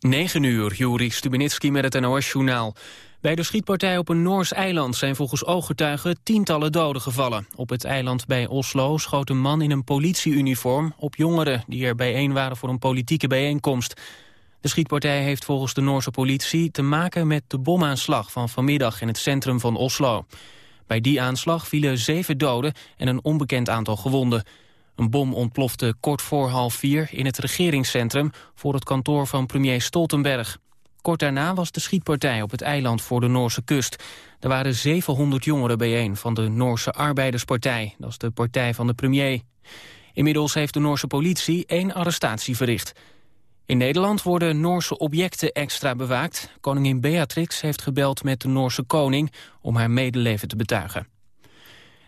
9 uur, Juri Stubenitski met het NOS-journaal. Bij de schietpartij op een Noors eiland zijn volgens ooggetuigen tientallen doden gevallen. Op het eiland bij Oslo schoot een man in een politieuniform op jongeren... die er bijeen waren voor een politieke bijeenkomst. De schietpartij heeft volgens de Noorse politie te maken met de bomaanslag van vanmiddag in het centrum van Oslo. Bij die aanslag vielen zeven doden en een onbekend aantal gewonden. Een bom ontplofte kort voor half vier in het regeringscentrum... voor het kantoor van premier Stoltenberg. Kort daarna was de schietpartij op het eiland voor de Noorse kust. Er waren 700 jongeren bijeen van de Noorse Arbeiderspartij. Dat is de partij van de premier. Inmiddels heeft de Noorse politie één arrestatie verricht. In Nederland worden Noorse objecten extra bewaakt. Koningin Beatrix heeft gebeld met de Noorse koning... om haar medeleven te betuigen.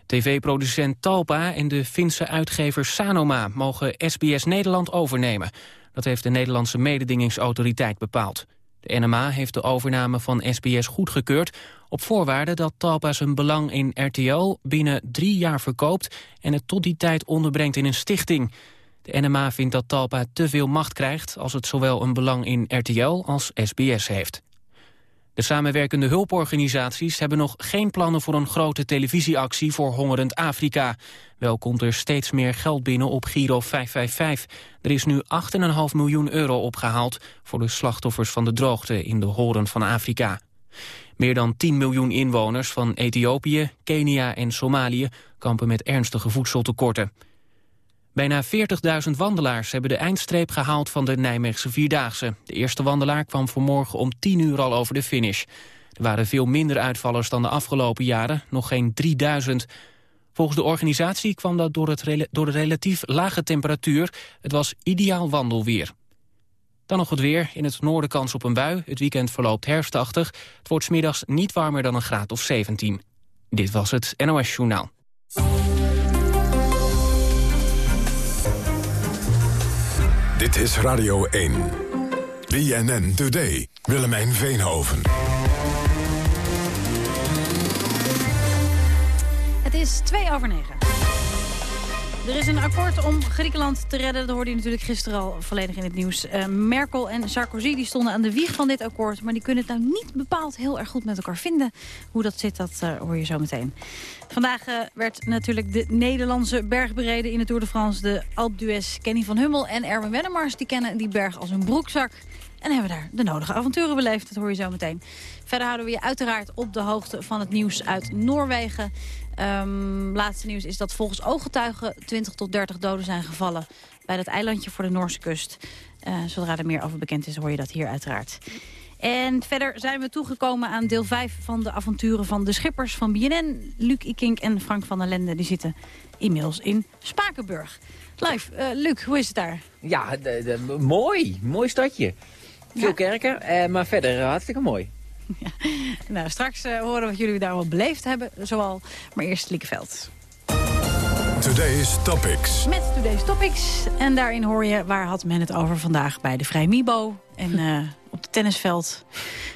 TV-producent Talpa en de Finse uitgever Sanoma mogen SBS Nederland overnemen. Dat heeft de Nederlandse mededingingsautoriteit bepaald. De NMA heeft de overname van SBS goedgekeurd... op voorwaarde dat Talpa zijn belang in RTL binnen drie jaar verkoopt... en het tot die tijd onderbrengt in een stichting. De NMA vindt dat Talpa te veel macht krijgt... als het zowel een belang in RTL als SBS heeft. De samenwerkende hulporganisaties hebben nog geen plannen voor een grote televisieactie voor hongerend Afrika. Wel komt er steeds meer geld binnen op Giro 555. Er is nu 8,5 miljoen euro opgehaald voor de slachtoffers van de droogte in de horen van Afrika. Meer dan 10 miljoen inwoners van Ethiopië, Kenia en Somalië kampen met ernstige voedseltekorten. Bijna 40.000 wandelaars hebben de eindstreep gehaald van de Nijmeegse Vierdaagse. De eerste wandelaar kwam vanmorgen om 10 uur al over de finish. Er waren veel minder uitvallers dan de afgelopen jaren, nog geen 3000. Volgens de organisatie kwam dat door, het door de relatief lage temperatuur. Het was ideaal wandelweer. Dan nog het weer. In het noorden kans op een bui. Het weekend verloopt herfstachtig. Het wordt smiddags niet warmer dan een graad of 17. Dit was het NOS Journaal. Dit is Radio 1. BNN Today. Willemijn Veenhoven. Het is twee over negen. Er is een akkoord om Griekenland te redden. Dat hoorde je natuurlijk gisteren al volledig in het nieuws. Uh, Merkel en Sarkozy die stonden aan de wieg van dit akkoord. Maar die kunnen het nou niet bepaald heel erg goed met elkaar vinden. Hoe dat zit, dat uh, hoor je zo meteen. Vandaag uh, werd natuurlijk de Nederlandse berg bereden in de Tour de France. De Alpe Kenny van Hummel en Erwin Wennemars. Die kennen die berg als een broekzak. En hebben daar de nodige avonturen beleefd. Dat hoor je zo meteen. Verder houden we je uiteraard op de hoogte van het nieuws uit Noorwegen. Um, laatste nieuws is dat volgens ooggetuigen 20 tot 30 doden zijn gevallen... bij dat eilandje voor de Noorse kust. Uh, zodra er meer over bekend is, hoor je dat hier uiteraard. En verder zijn we toegekomen aan deel 5 van de avonturen van de schippers van BNN. Luc Ikink en Frank van der Lende die zitten inmiddels in Spakenburg. Live, uh, Luc, hoe is het daar? Ja, de, mooi. Mooi stadje. Veel ja. kerken, uh, maar verder hartstikke mooi. Ja. Nou, straks uh, horen wat jullie daar wel beleefd hebben, zoal. Maar eerst Liekeveld. Today's Topics. Met Today's Topics. En daarin hoor je waar had men het over vandaag bij de Vrij Mibo. En uh, op het tennisveld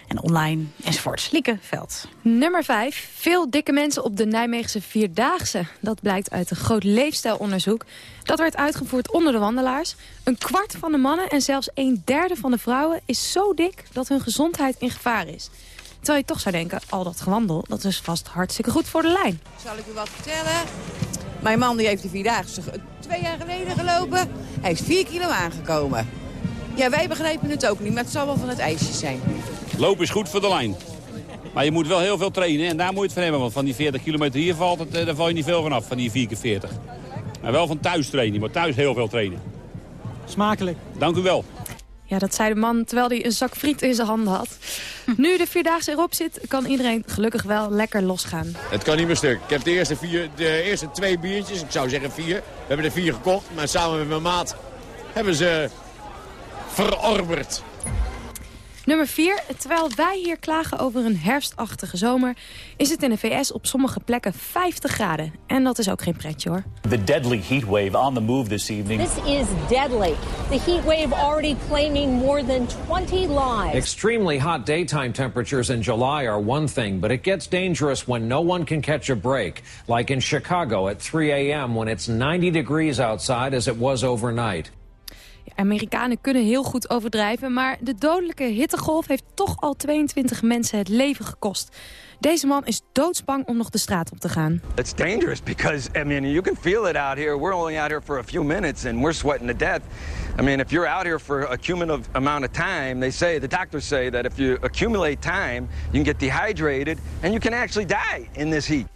en online enzovoorts. Lieke Veld. Nummer 5. Veel dikke mensen op de Nijmeegse Vierdaagse. Dat blijkt uit een groot leefstijlonderzoek. Dat werd uitgevoerd onder de wandelaars. Een kwart van de mannen en zelfs een derde van de vrouwen... is zo dik dat hun gezondheid in gevaar is. Terwijl je toch zou denken, al dat gewandel, dat is vast hartstikke goed voor de lijn. Zal ik u wat vertellen? Mijn man die heeft de Vierdaagse twee jaar geleden gelopen. Hij is vier kilo aangekomen. Ja, wij begrijpen het ook niet, maar het zal wel van het ijsje zijn. Lopen is goed voor de lijn. Maar je moet wel heel veel trainen en daar moet je het van hebben. Want van die 40 kilometer hier valt het, eh, daar val je niet veel van af, van die 4 keer 40. Maar wel van thuis trainen, maar thuis heel veel trainen. Smakelijk. Dank u wel. Ja, dat zei de man terwijl hij een zak friet in zijn handen had. Nu de Vierdaagse erop zit, kan iedereen gelukkig wel lekker losgaan. Het kan niet meer stuk. Ik heb de eerste, vier, de eerste twee biertjes, ik zou zeggen vier. We hebben er vier gekocht, maar samen met mijn maat hebben ze verorberd. Nummer 4. Terwijl wij hier klagen over een herfstachtige zomer... is het in de VS op sommige plekken 50 graden. En dat is ook geen pretje, hoor. The deadly heat wave on the move this evening. This is deadly. The heat wave already claiming more than 20 lives. Extremely hot daytime temperatures in July are one thing... but it gets dangerous when no one can catch a break. Like in Chicago at 3 a.m. when it's 90 degrees outside as it was overnight. Amerikanen kunnen heel goed overdrijven, maar de dodelijke hittegolf heeft toch al 22 mensen het leven gekost. Deze man is doodsbang om nog de straat op te gaan. It's dangerous because, I mean, you can feel it out here. We're only out here for a few minutes and we're sweating to death. I mean, if you're out here for a cumulative amount of time, they say, the doctors say that if you accumulate time, you can get dehydrated and you can actually die in this heat.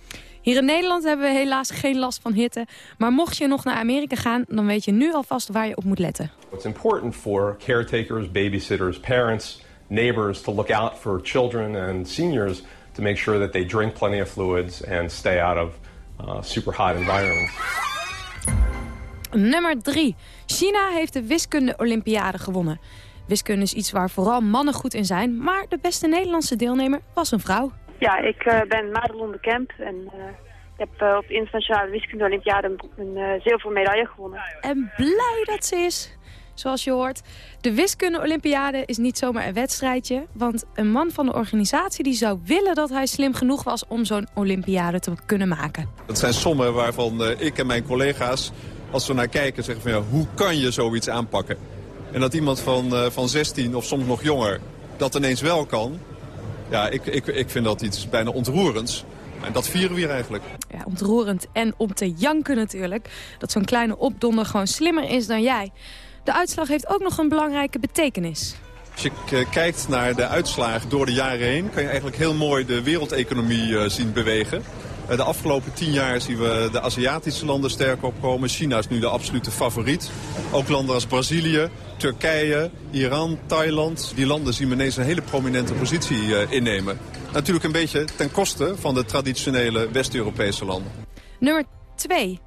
Hier in Nederland hebben we helaas geen last van hitte. Maar mocht je nog naar Amerika gaan, dan weet je nu alvast waar je op moet letten. It's important for caretakers, babysitters, parents, neighbors to look out for children and seniors to make sure that they drink plenty of fluids and stay out of uh, super hot environments. Nummer 3. China heeft de wiskunde-olympiade gewonnen. Wiskunde is iets waar vooral mannen goed in zijn, maar de beste Nederlandse deelnemer was een vrouw. Ja, ik uh, ben Madelon de Kemp en uh, ik heb uh, op de internationale wiskunde-olympiade een, een zilveren medaille gewonnen. En blij dat ze is, zoals je hoort. De wiskunde-olympiade is niet zomaar een wedstrijdje, want een man van de organisatie die zou willen dat hij slim genoeg was om zo'n olympiade te kunnen maken. Dat zijn sommen waarvan ik en mijn collega's, als we naar kijken, zeggen van ja, hoe kan je zoiets aanpakken? En dat iemand van, van 16 of soms nog jonger dat ineens wel kan, ja, ik, ik, ik vind dat iets bijna ontroerends. En dat vieren we hier eigenlijk. Ja, ontroerend en om te janken natuurlijk. Dat zo'n kleine opdonder gewoon slimmer is dan jij. De uitslag heeft ook nog een belangrijke betekenis. Als je kijkt naar de uitslagen door de jaren heen... kan je eigenlijk heel mooi de wereldeconomie uh, zien bewegen. Uh, de afgelopen tien jaar zien we de Aziatische landen sterk opkomen. China is nu de absolute favoriet. Ook landen als Brazilië, Turkije, Iran, Thailand. Die landen zien we ineens een hele prominente positie innemen. Natuurlijk een beetje ten koste van de traditionele West-Europese landen. Nummer 2.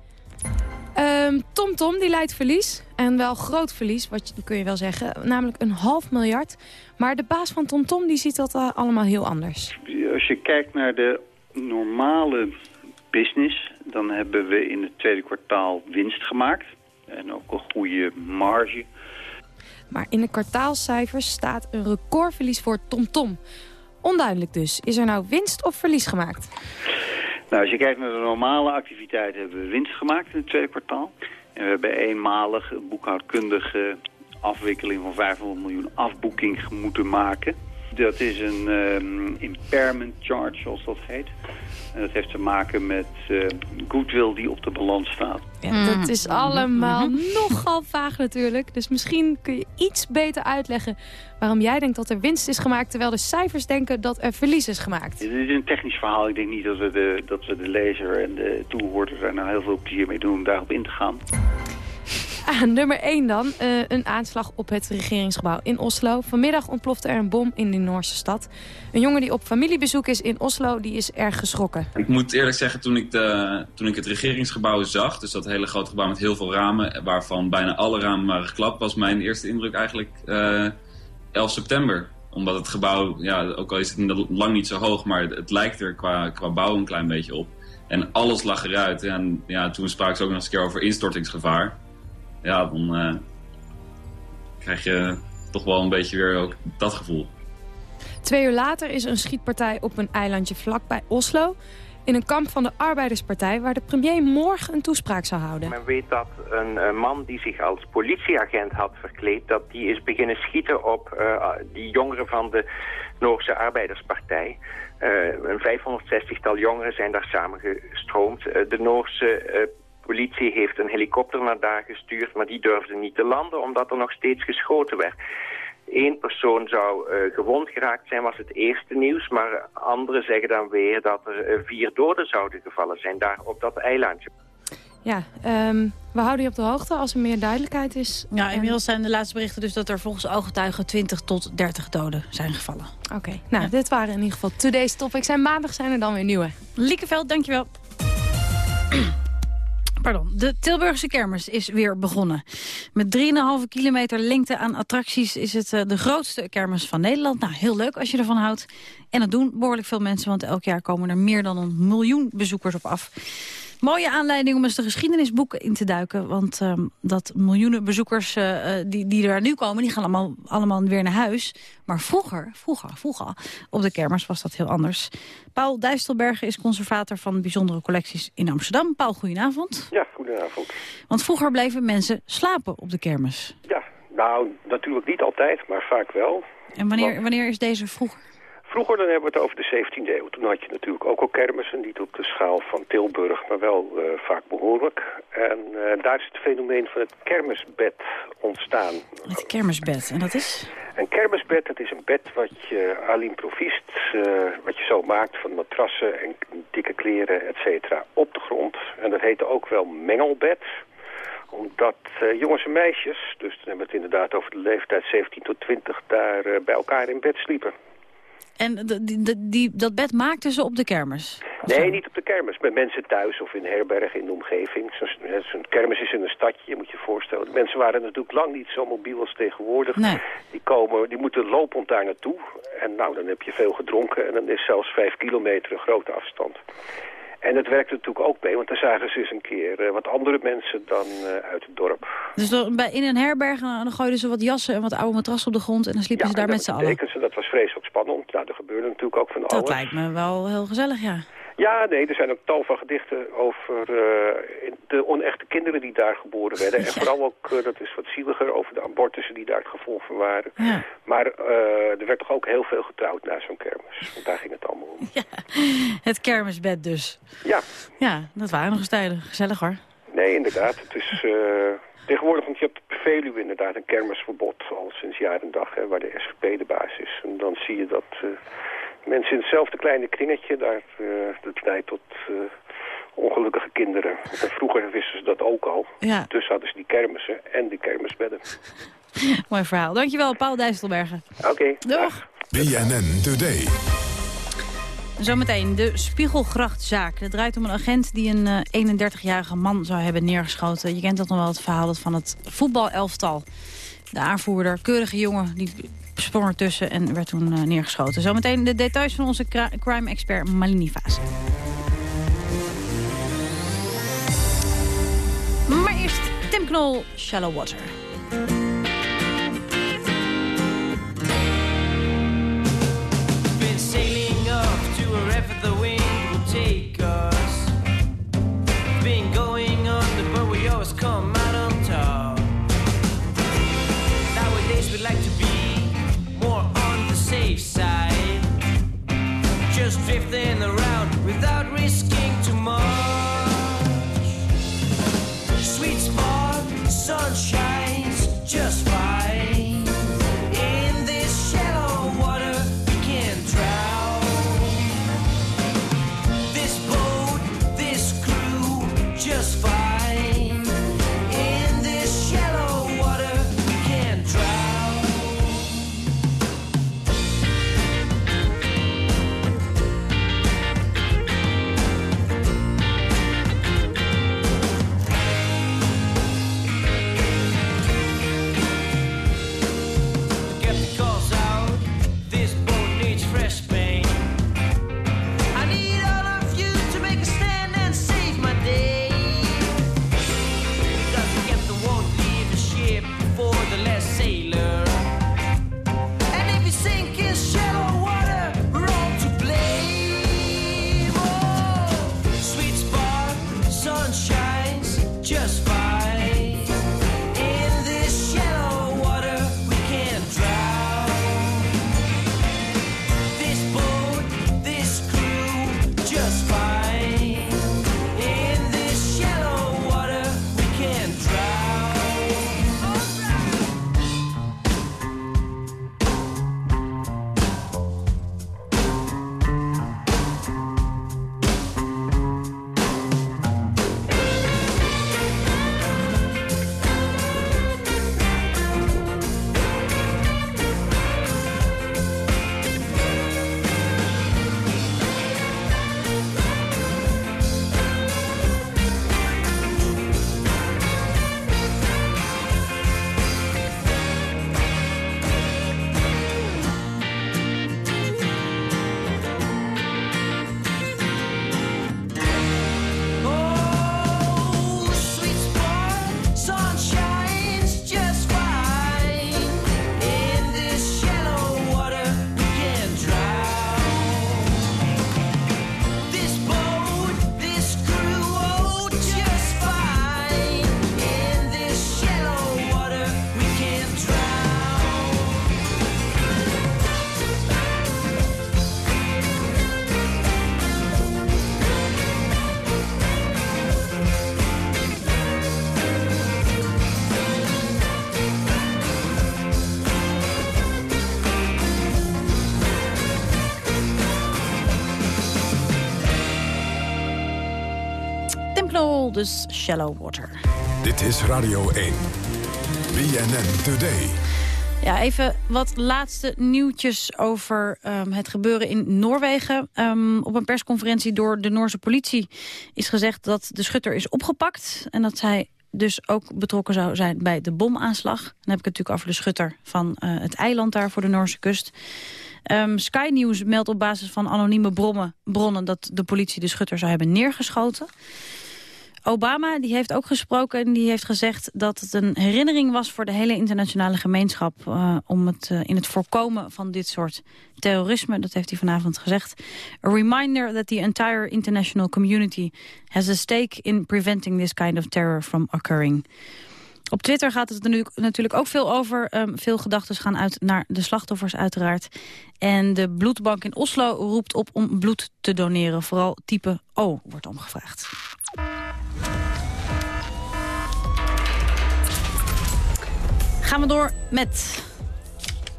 Um, Tom Tom die leidt verlies. En wel groot verlies, wat kun je wel zeggen. Namelijk een half miljard. Maar de baas van Tom Tom die ziet dat uh, allemaal heel anders. Als je kijkt naar de normale business... dan hebben we in het tweede kwartaal winst gemaakt. En ook een goede marge. Maar in de kwartaalcijfers staat een recordverlies voor TomTom. Tom. Onduidelijk dus. Is er nou winst of verlies gemaakt? Nou, als je kijkt naar de normale activiteiten hebben we winst gemaakt in het tweede kwartaal. We hebben eenmalig boekhoudkundige afwikkeling van 500 miljoen afboeking moeten maken. Dat is een um, impairment charge, zoals dat heet. En dat heeft te maken met uh, goodwill die op de balans staat. Ja, dat is allemaal nogal vaag natuurlijk. Dus misschien kun je iets beter uitleggen waarom jij denkt dat er winst is gemaakt... terwijl de cijfers denken dat er verlies is gemaakt. Dit is een technisch verhaal. Ik denk niet dat we de, dat we de lezer en de toehoorder er nou heel veel plezier mee doen om daarop in te gaan. Ah, nummer 1 dan. Uh, een aanslag op het regeringsgebouw in Oslo. Vanmiddag ontplofte er een bom in de Noorse stad. Een jongen die op familiebezoek is in Oslo, die is erg geschrokken. Ik moet eerlijk zeggen, toen ik, de, toen ik het regeringsgebouw zag... dus dat hele grote gebouw met heel veel ramen... waarvan bijna alle ramen waren geklapt... was mijn eerste indruk eigenlijk uh, 11 september omdat het gebouw, ja, ook al is het lang niet zo hoog... maar het lijkt er qua, qua bouw een klein beetje op. En alles lag eruit. En ja, toen spraken ze ook nog eens een keer over instortingsgevaar ja, dan uh, krijg je toch wel een beetje weer ook dat gevoel. Twee uur later is er een schietpartij op een eilandje vlakbij Oslo. In een kamp van de Arbeiderspartij waar de premier morgen een toespraak zou houden. Men weet dat een, een man die zich als politieagent had verkleed... dat die is beginnen schieten op uh, die jongeren van de Noorse Arbeiderspartij. Uh, een 560-tal jongeren zijn daar samengestroomd. de Noorse politie heeft een helikopter naar daar gestuurd, maar die durfde niet te landen omdat er nog steeds geschoten werd. Eén persoon zou uh, gewond geraakt zijn, was het eerste nieuws. Maar anderen zeggen dan weer dat er uh, vier doden zouden gevallen zijn daar op dat eilandje. Ja, um, we houden je op de hoogte als er meer duidelijkheid is. Ja, inmiddels zijn de laatste berichten dus dat er volgens ooggetuigen 20 tot 30 doden zijn gevallen. Oké, okay. nou, ja. dit waren in ieder geval Today's Topics. En maandag zijn er dan weer nieuwe. Liekeveld, dankjewel. Pardon, de Tilburgse kermis is weer begonnen. Met 3,5 kilometer lengte aan attracties is het uh, de grootste kermis van Nederland. Nou, heel leuk als je ervan houdt. En dat doen behoorlijk veel mensen, want elk jaar komen er meer dan een miljoen bezoekers op af. Mooie aanleiding om eens de geschiedenisboeken in te duiken. Want uh, dat miljoenen bezoekers uh, die, die er nu komen, die gaan allemaal, allemaal weer naar huis. Maar vroeger, vroeger, vroeger, op de kermis was dat heel anders. Paul Dijstelbergen is conservator van bijzondere collecties in Amsterdam. Paul, goedenavond. Ja, goedenavond. Want vroeger bleven mensen slapen op de kermis. Ja, Nou, natuurlijk niet altijd, maar vaak wel. En wanneer, wanneer is deze vroeger? Vroeger dan hebben we het over de 17e eeuw. Toen had je natuurlijk ook al kermissen, niet op de schaal van Tilburg, maar wel uh, vaak behoorlijk. En uh, daar is het fenomeen van het kermisbed ontstaan. Het kermisbed, en dat is? Een kermisbed, dat is een bed wat je à l'improvist, uh, wat je zo maakt van matrassen en dikke kleren, et cetera, op de grond. En dat heette ook wel mengelbed omdat uh, jongens en meisjes, dus dan hebben we het inderdaad over de leeftijd 17 tot 20, daar uh, bij elkaar in bed sliepen. En die, dat bed maakten ze op de kermis? Nee, niet op de kermis. Met mensen thuis of in herbergen in de omgeving. Zo'n kermis is in een stadje, je moet je voorstellen. De mensen waren natuurlijk lang niet zo mobiel als tegenwoordig. Nee. Die, komen, die moeten lopend daar naartoe. En nou, dan heb je veel gedronken. En dan is zelfs vijf kilometer een grote afstand. En het werkte natuurlijk ook mee, want dan zagen ze eens een keer uh, wat andere mensen dan uh, uit het dorp. Dus bij, in een herberg dan gooiden ze wat jassen en wat oude matrassen op de grond en dan sliepen ja, ze daar met z'n allen? Ze, dat was vreselijk spannend. Nou, er gebeurde natuurlijk ook van dat alles. Dat lijkt me wel heel gezellig, ja. Ja, nee, er zijn ook tal van gedichten over uh, de onechte kinderen die daar geboren werden. En vooral ook, uh, dat is wat zieliger, over de abortussen die daar het gevolg van waren. Ja. Maar uh, er werd toch ook heel veel getrouwd na zo'n kermis. Want daar ging het allemaal om. Ja, het kermisbed dus. Ja. Ja, dat waren nog eens tijden. Gezellig hoor. Nee, inderdaad. Het is... Tegenwoordig, want je hebt op Veluwe inderdaad een kermisverbod al sinds jaar en dag, hè, waar de SVP de baas is. En dan zie je dat mensen in hetzelfde kleine kringetje, daar, uh, dat leidt tot uh, ongelukkige kinderen. En vroeger wisten ze dat ook al. Ja. Dus hadden ze die kermissen en die kermisbedden. Mooi verhaal. Dankjewel, Paul Dijsselbergen. Oké. Okay, Doeg. BNN Today. Zometeen de Spiegelgrachtzaak. Het draait om een agent die een uh, 31-jarige man zou hebben neergeschoten. Je kent dat nog wel, het verhaal van het voetbalelftal. De aanvoerder, keurige jongen, die sprong ertussen en werd toen uh, neergeschoten. Zometeen de details van onze crime-expert Malini Vaas. Maar eerst Tim Knol, Shallow Water. Just drifting around without risking too much. Sweet spot, sun dus Shallow Water. Dit is Radio 1. BNN Today. Ja, even wat laatste nieuwtjes over um, het gebeuren in Noorwegen. Um, op een persconferentie door de Noorse politie is gezegd dat de schutter is opgepakt... en dat zij dus ook betrokken zou zijn bij de bomaanslag. Dan heb ik het natuurlijk over de schutter van uh, het eiland daar voor de Noorse kust. Um, Sky News meldt op basis van anonieme bronnen, bronnen... dat de politie de schutter zou hebben neergeschoten. Obama die heeft ook gesproken en die heeft gezegd dat het een herinnering was voor de hele internationale gemeenschap uh, om het uh, in het voorkomen van dit soort terrorisme, dat heeft hij vanavond gezegd. A reminder that the entire international community has a stake in preventing this kind of terror from occurring. Op Twitter gaat het er natuurlijk ook veel over. Um, veel gedachten gaan uit naar de slachtoffers uiteraard. En de bloedbank in Oslo roept op om bloed te doneren. Vooral type O wordt omgevraagd. Gaan we door met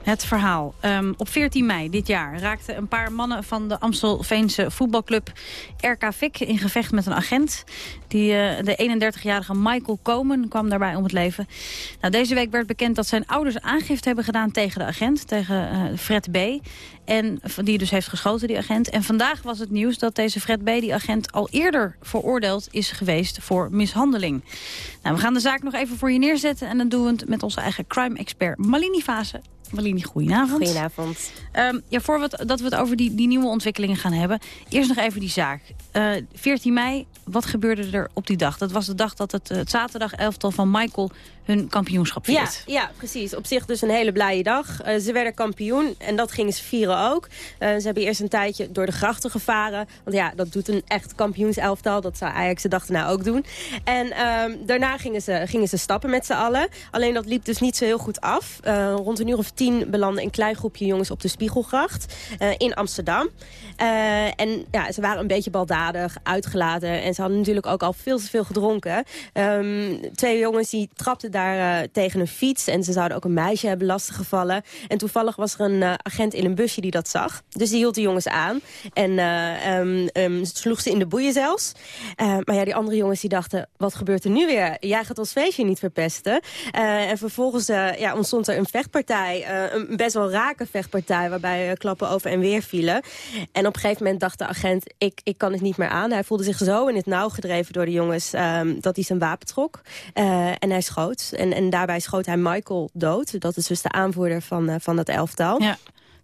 het verhaal. Um, op 14 mei dit jaar raakten een paar mannen van de Amstelveense voetbalclub RK Vik in gevecht met een agent. Die, uh, de 31-jarige Michael Komen kwam daarbij om het leven. Nou, deze week werd bekend dat zijn ouders aangifte hebben gedaan tegen de agent, tegen uh, Fred B. En die dus heeft geschoten, die agent. En vandaag was het nieuws dat deze Fred B., die agent, al eerder veroordeeld is geweest voor mishandeling. Nou, we gaan de zaak nog even voor je neerzetten. En dan doen we het met onze eigen crime-expert Malini Fase. Malini, goedenavond. Goedenavond. Um, ja, voor we, dat we het over die, die nieuwe ontwikkelingen gaan hebben. Eerst nog even die zaak. Uh, 14 mei, wat gebeurde er op die dag? Dat was de dag dat het, het zaterdag elftal van Michael hun kampioenschap viert. Ja, ja, precies. Op zich dus een hele blije dag. Uh, ze werden kampioen en dat gingen ze vieren ook. Uh, ze hebben eerst een tijdje door de grachten gevaren. Want ja, dat doet een echt kampioenselftal. Dat zou Ajax de dag nou ook doen. En uh, daarna gingen ze, gingen ze stappen met z'n allen. Alleen dat liep dus niet zo heel goed af. Uh, rond een uur of tien belanden een klein groepje jongens op de Spiegelgracht in Amsterdam. en ja, ze waren een beetje baldadig, uitgelaten. En ze hadden natuurlijk ook al veel te veel gedronken. Um, twee jongens die trapten daar tegen een fiets. En ze zouden ook een meisje hebben lastiggevallen. En toevallig was er een agent in een busje die dat zag. Dus die hield de jongens aan. En uh, um, um, sloeg ze in de boeien zelfs. maar ja, die andere jongens die dachten, wat gebeurt er nu weer? Jij gaat ons feestje niet verpesten. en vervolgens ja, ontstond er een vechtpartij. een best wel rake vechtpartij. Waarbij klappen over en weer vielen. En op een gegeven moment dacht de agent, ik, ik kan het niet meer aan. Hij voelde zich zo in het nauw gedreven door de jongens. Um, dat hij zijn wapen trok. en hij schoot. En, en daarbij schoot hij Michael dood. Dat is dus de aanvoerder van, van dat elftal. Ja.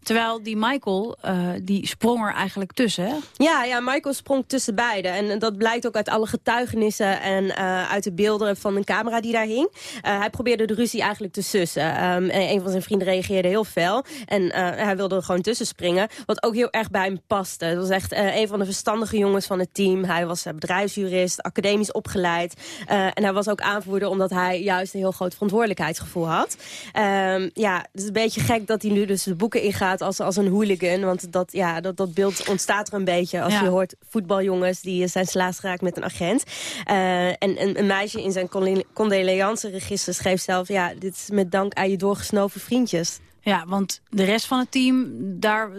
Terwijl die Michael, uh, die sprong er eigenlijk tussen? Ja, ja, Michael sprong tussen beiden. En dat blijkt ook uit alle getuigenissen en uh, uit de beelden van een camera die daar hing. Uh, hij probeerde de ruzie eigenlijk te sussen. Um, en een van zijn vrienden reageerde heel fel. En hij wilde er gewoon tussen springen. Wat ook heel erg bij hem paste. Dat was echt een van de verstandige jongens van het team. Hij was bedrijfsjurist, academisch opgeleid. en hij was ook aanvoerder omdat hij juist een heel groot verantwoordelijkheidsgevoel had. Um, ja, het is een beetje gek dat hij nu dus de boeken ingaat als, als een hooligan. Want dat, ja, dat, dat beeld ontstaat er een beetje als ja. je hoort voetbaljongens die zijn slaas geraakt met een agent. Uh, en een, een, meisje in zijn condoleanceregister schreef zelf... ja, dit is met dank aan je doorgesnoven vriendjes. Ja, want de rest van het team, daar,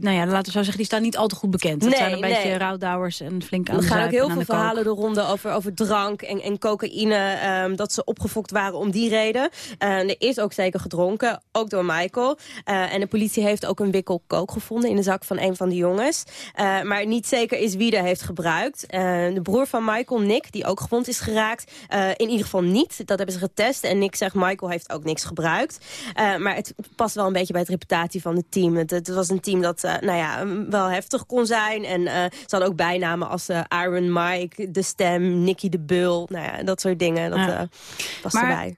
nou ja, laten we zo zeggen, die staan niet al te goed bekend. Dat nee, zijn een nee. beetje rouwdouwers en flink aan Er gaan ook heel veel verhalen de ronde over, over drank en, en cocaïne. Um, dat ze opgefokt waren om die reden. Uh, er is ook zeker gedronken, ook door Michael. Uh, en de politie heeft ook een wikkel kook gevonden in de zak van een van de jongens. Uh, maar niet zeker is wie er heeft gebruikt. de broer van Michael, Nick, die ook gewond is geraakt. in ieder geval niet. Dat hebben ze getest. En Nick zegt, Michael heeft ook niks gebruikt. maar het past wel een beetje bij het reputatie van het team. Het, het was een team dat uh, nou ja, wel heftig kon zijn. En uh, ze hadden ook bijnamen als uh, Iron Mike, De Stem, Nicky de Bul. Nou ja, dat soort dingen. Dat ja. was maar, erbij.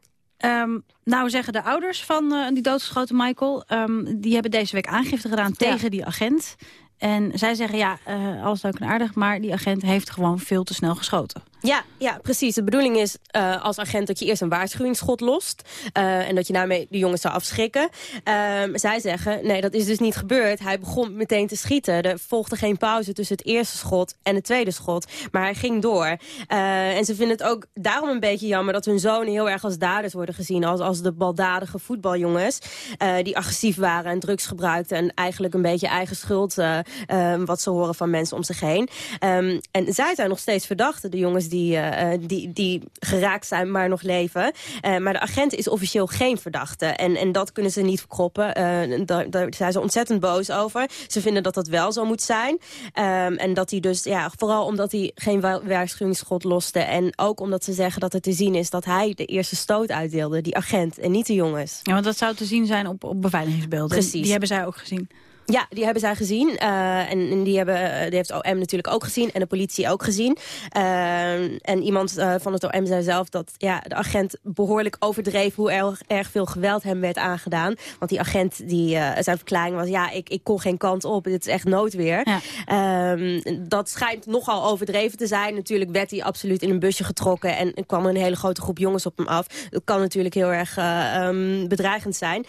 Um, nou zeggen de ouders van die doodgeschoten Michael... Um, die hebben deze week aangifte gedaan ja. tegen die agent. En zij zeggen, ja, uh, alles leuk en aardig... maar die agent heeft gewoon veel te snel geschoten. Ja, ja, precies. De bedoeling is uh, als agent dat je eerst een waarschuwingsschot lost. Uh, en dat je daarmee de jongens zou afschrikken. Uh, zij zeggen, nee, dat is dus niet gebeurd. Hij begon meteen te schieten. Er volgde geen pauze tussen het eerste schot en het tweede schot. Maar hij ging door. en ze vinden het ook daarom een beetje jammer... dat hun zonen heel erg als daders worden gezien. Als, als de baldadige voetbaljongens. die agressief waren en drugs gebruikten. En eigenlijk een beetje eigen schuld ehm, wat ze horen van mensen om zich heen. Ehm, en zij zijn nog steeds verdachten, de jongens die, eh, eh, die, die geraakt zijn, maar nog leven. Eh, maar de agent is officieel geen verdachte. En, en dat kunnen ze niet verkroppen. Daar, daar zijn ze ontzettend boos over. Ze vinden dat dat wel zo moet zijn. Ehm, en dat hij dus, ja, vooral omdat hij geen wa- waarschuwingsschot loste. En ook omdat ze zeggen dat het te zien is dat hij de eerste stoot uitdeelde. Die agent en niet de jongens. Ja, want dat zou te zien zijn op, op beveiligingsbeelden. Precies. Die hebben zij ook gezien. Ja, die hebben zij gezien. Eh, en, en die, hebben, eh, die heeft OM natuurlijk ook gezien. En de politie ook gezien. Eh, en iemand van het OM zei zelf dat ja, de agent behoorlijk overdreef... hoe erg, erg veel geweld hem werd aangedaan. Want die agent, die, zijn verklaring was... ja, ik, ik kon geen kant op, dit is echt noodweer. Ehm, dat schijnt nogal overdreven te zijn. Natuurlijk werd hij absoluut in een busje getrokken... en kwam een hele grote groep jongens op hem af. Dat kan natuurlijk heel erg eh, ehm, bedreigend zijn.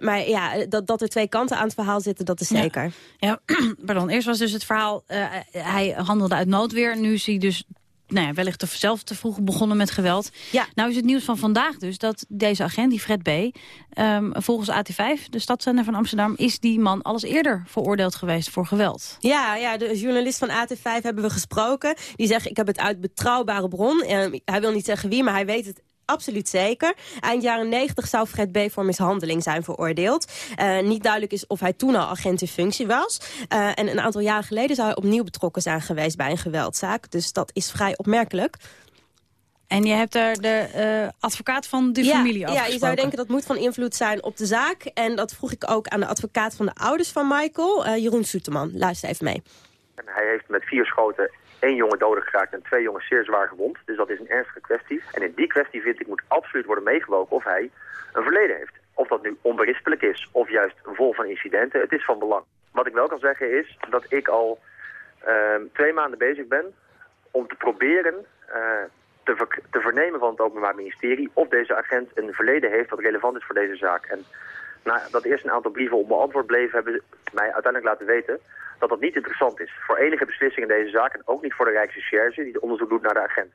Maar ja, dat, dat er twee kanten aan het verhaal zitten, dat is Ja. zeker. Ja, pardon. Eerst was dus het verhaal, eh, hij handelde uit noodweer. Nu is hij dus nou ja, wellicht te- zelf te vroeg begonnen met geweld. Ja. Nou is het nieuws van vandaag dus dat deze agent, die Fred B... ehm, volgens AT5, de stadszender van Amsterdam... is die man alles eerder veroordeeld geweest voor geweld. Ja, ja, de journalist van AT5 hebben we gesproken. Die zegt, ik heb het uit betrouwbare bron. Eh, hij wil niet zeggen wie, maar hij weet het absoluut zeker. Eind jaren 90 zou Fred B. voor mishandeling zijn veroordeeld. Eh, niet duidelijk is of hij toen al agent in functie was. Eh, en een aantal jaren geleden zou hij opnieuw betrokken zijn geweest bij een geweldzaak. Dus dat is vrij opmerkelijk. En je hebt daar de eh, advocaat van de ja, familie Ja, afgesproken. je zou denken dat moet van invloed zijn op de zaak. En dat vroeg ik ook aan de advocaat van de ouders van Michael, eh, Jeroen Soeterman. Luister even mee. En hij heeft met vier schoten één jongen dodelijk geraakt en twee jongens zeer zwaar gewond. Dus dat is een ernstige kwestie. En in die kwestie vind ik moet absoluut worden meegewogen of hij een verleden heeft. Of dat nu onberispelijk is of juist vol van incidenten. Het is van belang. Wat ik wel kan zeggen is dat ik al ehm, twee maanden bezig ben om te proberen eh, te vernemen van het Openbaar Ministerie of deze agent een verleden heeft dat relevant is voor deze zaak. En nou, dat eerst een aantal brieven onbeantwoord bleven, hebben mij uiteindelijk laten weten dat dat niet interessant is voor enige beslissing in deze zaak en ook niet voor de Rijksrecherche die het onderzoek doet naar de agent.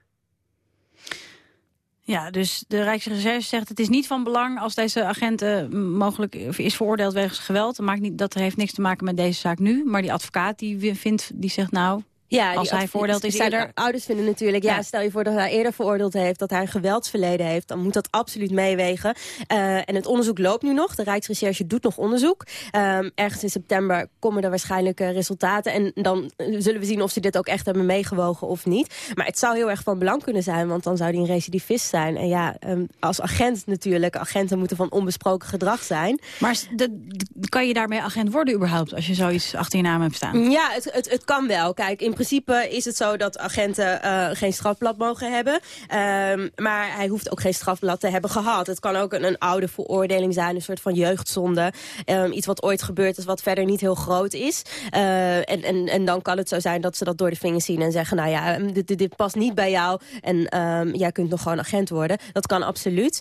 Ja, dus de Rijksrecherche zegt het is niet van belang als deze agent eh, mogelijk is veroordeeld wegens geweld. Dat, maakt niet, dat heeft niks te maken met deze zaak nu. Maar die advocaat die vindt, die zegt nou, Ja, als hij veroordeeld is eerder... Ouders vinden natuurlijk, ja, stel je voor dat hij eerder veroordeeld heeft... dat hij een geweldsverleden heeft, dan moet dat absoluut meewegen. Eh, en het onderzoek loopt nu nog. De Rijksrecherche doet nog onderzoek. Ehm, ergens in september komen er waarschijnlijk eh, resultaten. En dan eh, zullen we zien of ze dit ook echt hebben meegewogen of niet. Maar het zou heel erg van belang kunnen zijn, want dan zou hij een recidivist zijn. En ja, ehm, als agent natuurlijk, agenten moeten van onbesproken gedrag zijn. Maar s- de- de- kan je daarmee agent worden überhaupt als je zoiets achter je naam hebt staan? Ja, het, het, het kan wel. Kijk, in principe is het zo dat agenten eh, geen strafblad mogen hebben. Ehm, maar hij hoeft ook geen strafblad te hebben gehad. Het kan ook een, een oude veroordeling zijn, een soort van jeugdzonde. Ehm, iets wat ooit gebeurd is, wat verder niet heel groot is. Eh, en, en, en dan kan het zo zijn dat ze dat door de vingers zien en zeggen... nou ja, ehm, dit, past niet bij jou en jij kunt nog gewoon agent worden. Dat kan absoluut.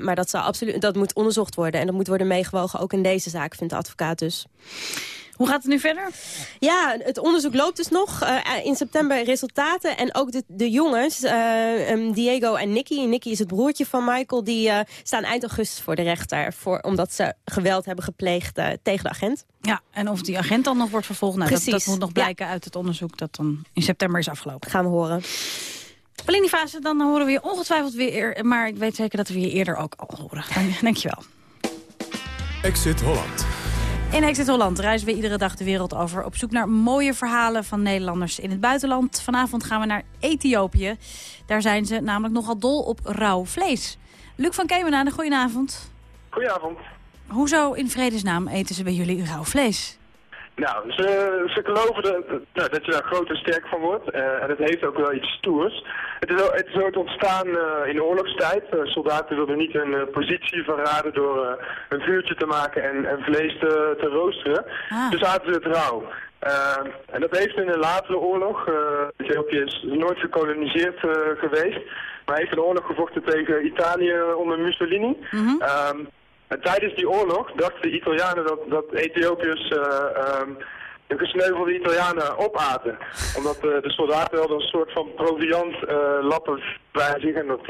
Maar dat, zou absoluut, dat moet onderzocht worden. En dat moet worden meegewogen, ook in deze zaak, vindt de advocaat dus. Hoe gaat het nu verder? Ja, het onderzoek loopt dus nog. Eh, in september resultaten. En ook de, de jongens, eh, um, Diego en Nicky. Nicky is het broertje van Michael. Die eh, staan eind augustus voor de rechter. Voor, omdat ze geweld hebben gepleegd eh, tegen de agent. Ja, en of die agent dan nog wordt vervolgd, nou, dat, dat moet nog ja. blijken uit het onderzoek dat dan in september is afgelopen. Gaan we horen. Pauline Fase, dan horen we je ongetwijfeld weer, eer- maar ik weet zeker dat we je eerder ook al horen. Dank, dankjewel. Exit Holland. In Exit Holland reizen we iedere dag de wereld over... op zoek naar mooie verhalen van Nederlanders in het buitenland. Vanavond gaan we naar Ethiopië. Daar zijn ze namelijk nogal dol op rauw vlees. Luc van Kemenade, goedenavond. Goedenavond. Hoezo in vredesnaam eten ze bij jullie rauw vlees? Nou, ze, ze geloven dat, nou, dat je daar groot en sterk van wordt. eh, en het heeft ook wel iets stoers. Het is, ook- het is ooit ontstaan eh, in de oorlogstijd. Eh, soldaten wilden niet hun positie verraden door een vuurtje te maken en, en vlees te, te roosteren. Dus aten ze het rauw. En dat heeft in een latere oorlog, Ethiopië is nooit gekoloniseerd geweest, maar heeft een oorlog gevochten tegen Italië onder Mussolini. Ehm, en tijdens die oorlog dachten de Italianen dat, dat Ethiopiërs eh, ehm, de gesneuvelde Italianen opaten. Omdat eh, de soldaten hadden een soort van proviant eh, lappen bij zich en dat,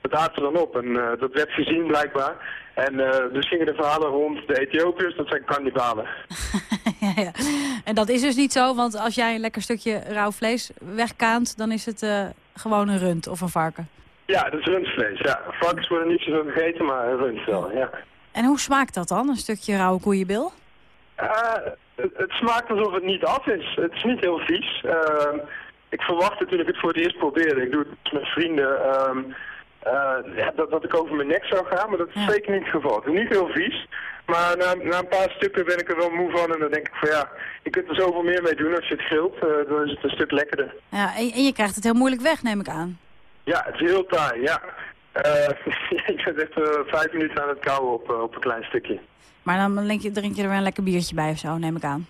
dat aten dan op. En dat werd gezien blijkbaar. En eh, dus gingen de verhalen rond de Ethiopiërs, dat zijn kannibalen. ja, ja. En dat is dus niet zo, want als jij een lekker stukje rauw vlees wegkaant... dan is het gewoon een rund of een varken. Ja, dat is rundvlees. Ja, varkens worden niet zoveel gegeten, maar rund wel, ja. En hoe smaakt dat dan, een stukje rauwe koeienbil? Uh, het, het, smaakt alsof het niet af is. Het is niet heel vies. Uh, ik verwachtte toen ik het voor het eerst probeerde. Ik doe het met vrienden. Uh, ja, dat, dat ik over mijn nek zou gaan, maar dat is zeker niet het geval. Het is niet heel vies. Maar na, na, een paar stukken ben ik er wel moe van. En dan denk ik van ja, je kunt er zoveel meer mee doen als je het grilt. dan is het een stuk lekkerder. Ja, en, en je krijgt het heel moeilijk weg, neem ik aan. Ja, het is heel taai, ja. Uh, ik zit echt uh, vijf minuten aan het kauwen op, uh, op een klein stukje. Maar dan drink je, drink je er weer een lekker biertje bij of zo, neem ik aan.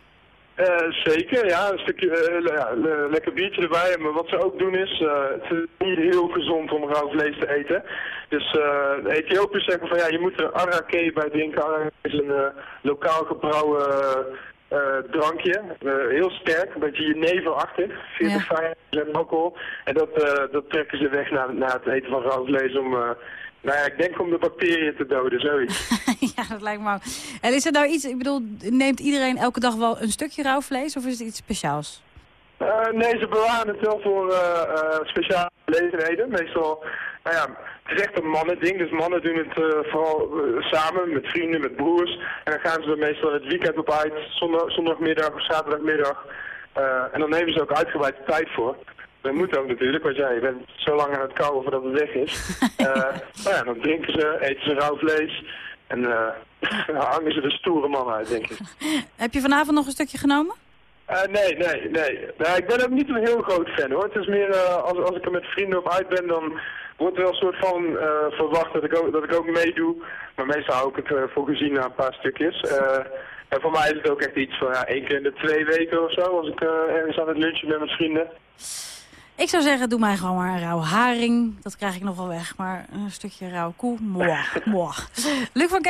zeker, ja. Een stukje ja, lekker biertje erbij. Maar wat ze ook doen is, het is niet heel gezond om rauw vlees te eten. Dus de Ethiopiërs zeggen van ja, je moet er arake bij drinken. Arake is een lokaal gebrouwen drankje. Uh, heel sterk, een beetje jeneverachtig. 40, ja. 50% alcohol. En dat, uh, dat trekken ze weg na, na het eten van rauw vlees om... nou ja, ik denk om de bacteriën te doden, zoiets. ja, dat lijkt me ook. En is er nou iets, ik bedoel, neemt iedereen elke dag wel een stukje rauw vlees of is het iets speciaals? nee, ze bewaren het wel voor speciale gelegenheden. Meestal nou ja, het is echt een mannending. Dus mannen doen het uh, vooral uh, samen met vrienden, met broers. En dan gaan ze er meestal het weekend op uit, zondag, zondagmiddag of zaterdagmiddag. Uh, en dan nemen ze ook uitgebreid de tijd voor. Dat moet ook natuurlijk, want jij je bent zo lang aan het kauwen voordat het weg is. nou ja, dan drinken ze, eten ze rauw vlees. En dan hangen ze de stoere man uit, denk ik. Heb je vanavond nog een stukje genomen? Uh, nee, nee, nee. Nou, ik ben ook niet een heel groot fan hoor. Het is meer uh, als, als ik er met vrienden op uit ben, dan wordt er wel een soort van uh, verwacht dat ik, ook, dat ik ook meedoe. Maar meestal hou ik het voor gezien na een paar stukjes. en voor mij is het ook echt iets van ja, één keer in de twee weken of zo, als ik ergens aan het lunchen ben met vrienden. Ik zou zeggen, doe mij gewoon maar een rauw haring. Dat krijg ik nog wel weg. Maar een stukje rauw koe, mooi, mooi. Luc van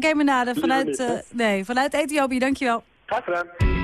Kemenade vanuit, nee, vanuit Ethiopië, dankjewel. Graag gedaan.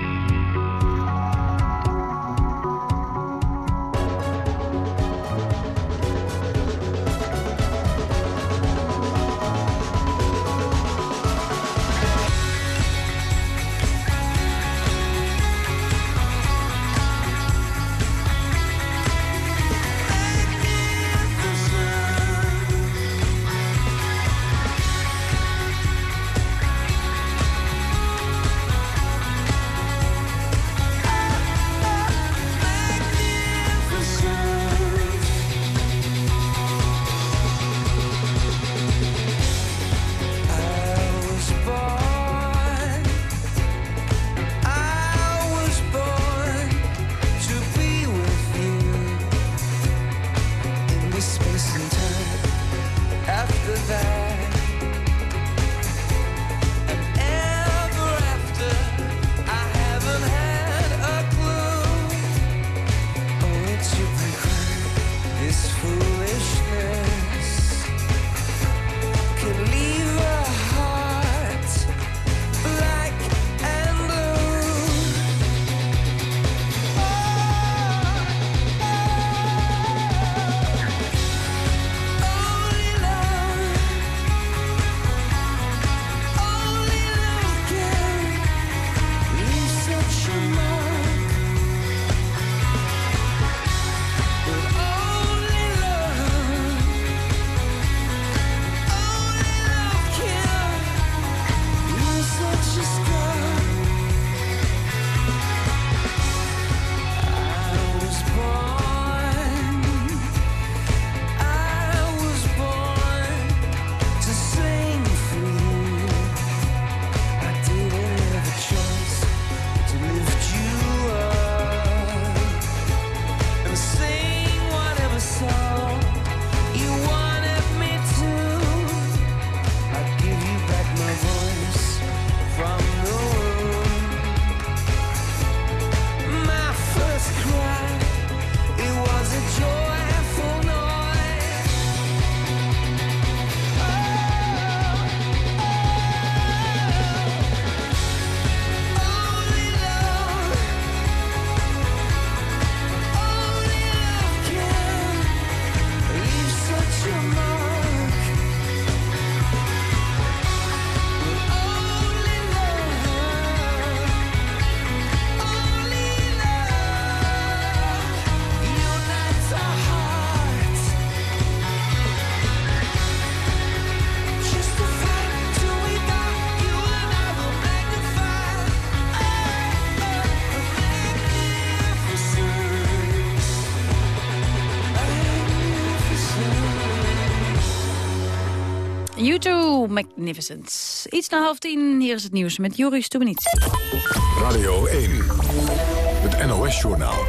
Magnificent. Iets na half tien, hier is het nieuws met Joris Stubenitski. Radio 1, het NOS-journaal.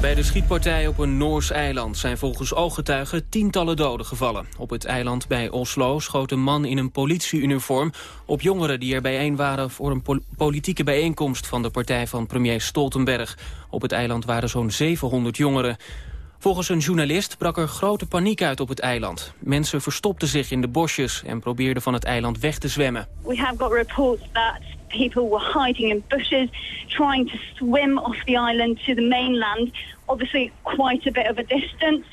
Bij de schietpartij op een Noors eiland zijn volgens ooggetuigen tientallen doden gevallen. Op het eiland bij Oslo schoot een man in een politieuniform op jongeren die er bijeen waren voor een pol politieke bijeenkomst van de partij van premier Stoltenberg. Op het eiland waren zo'n 700 jongeren. Volgens een journalist brak er grote paniek uit op het eiland. Mensen verstopten zich in de bosjes en probeerden van het eiland weg te zwemmen. We have got reports that people were hiding in bushes, trying to swim off the island to the mainland. Obviously, quite a bit of a distance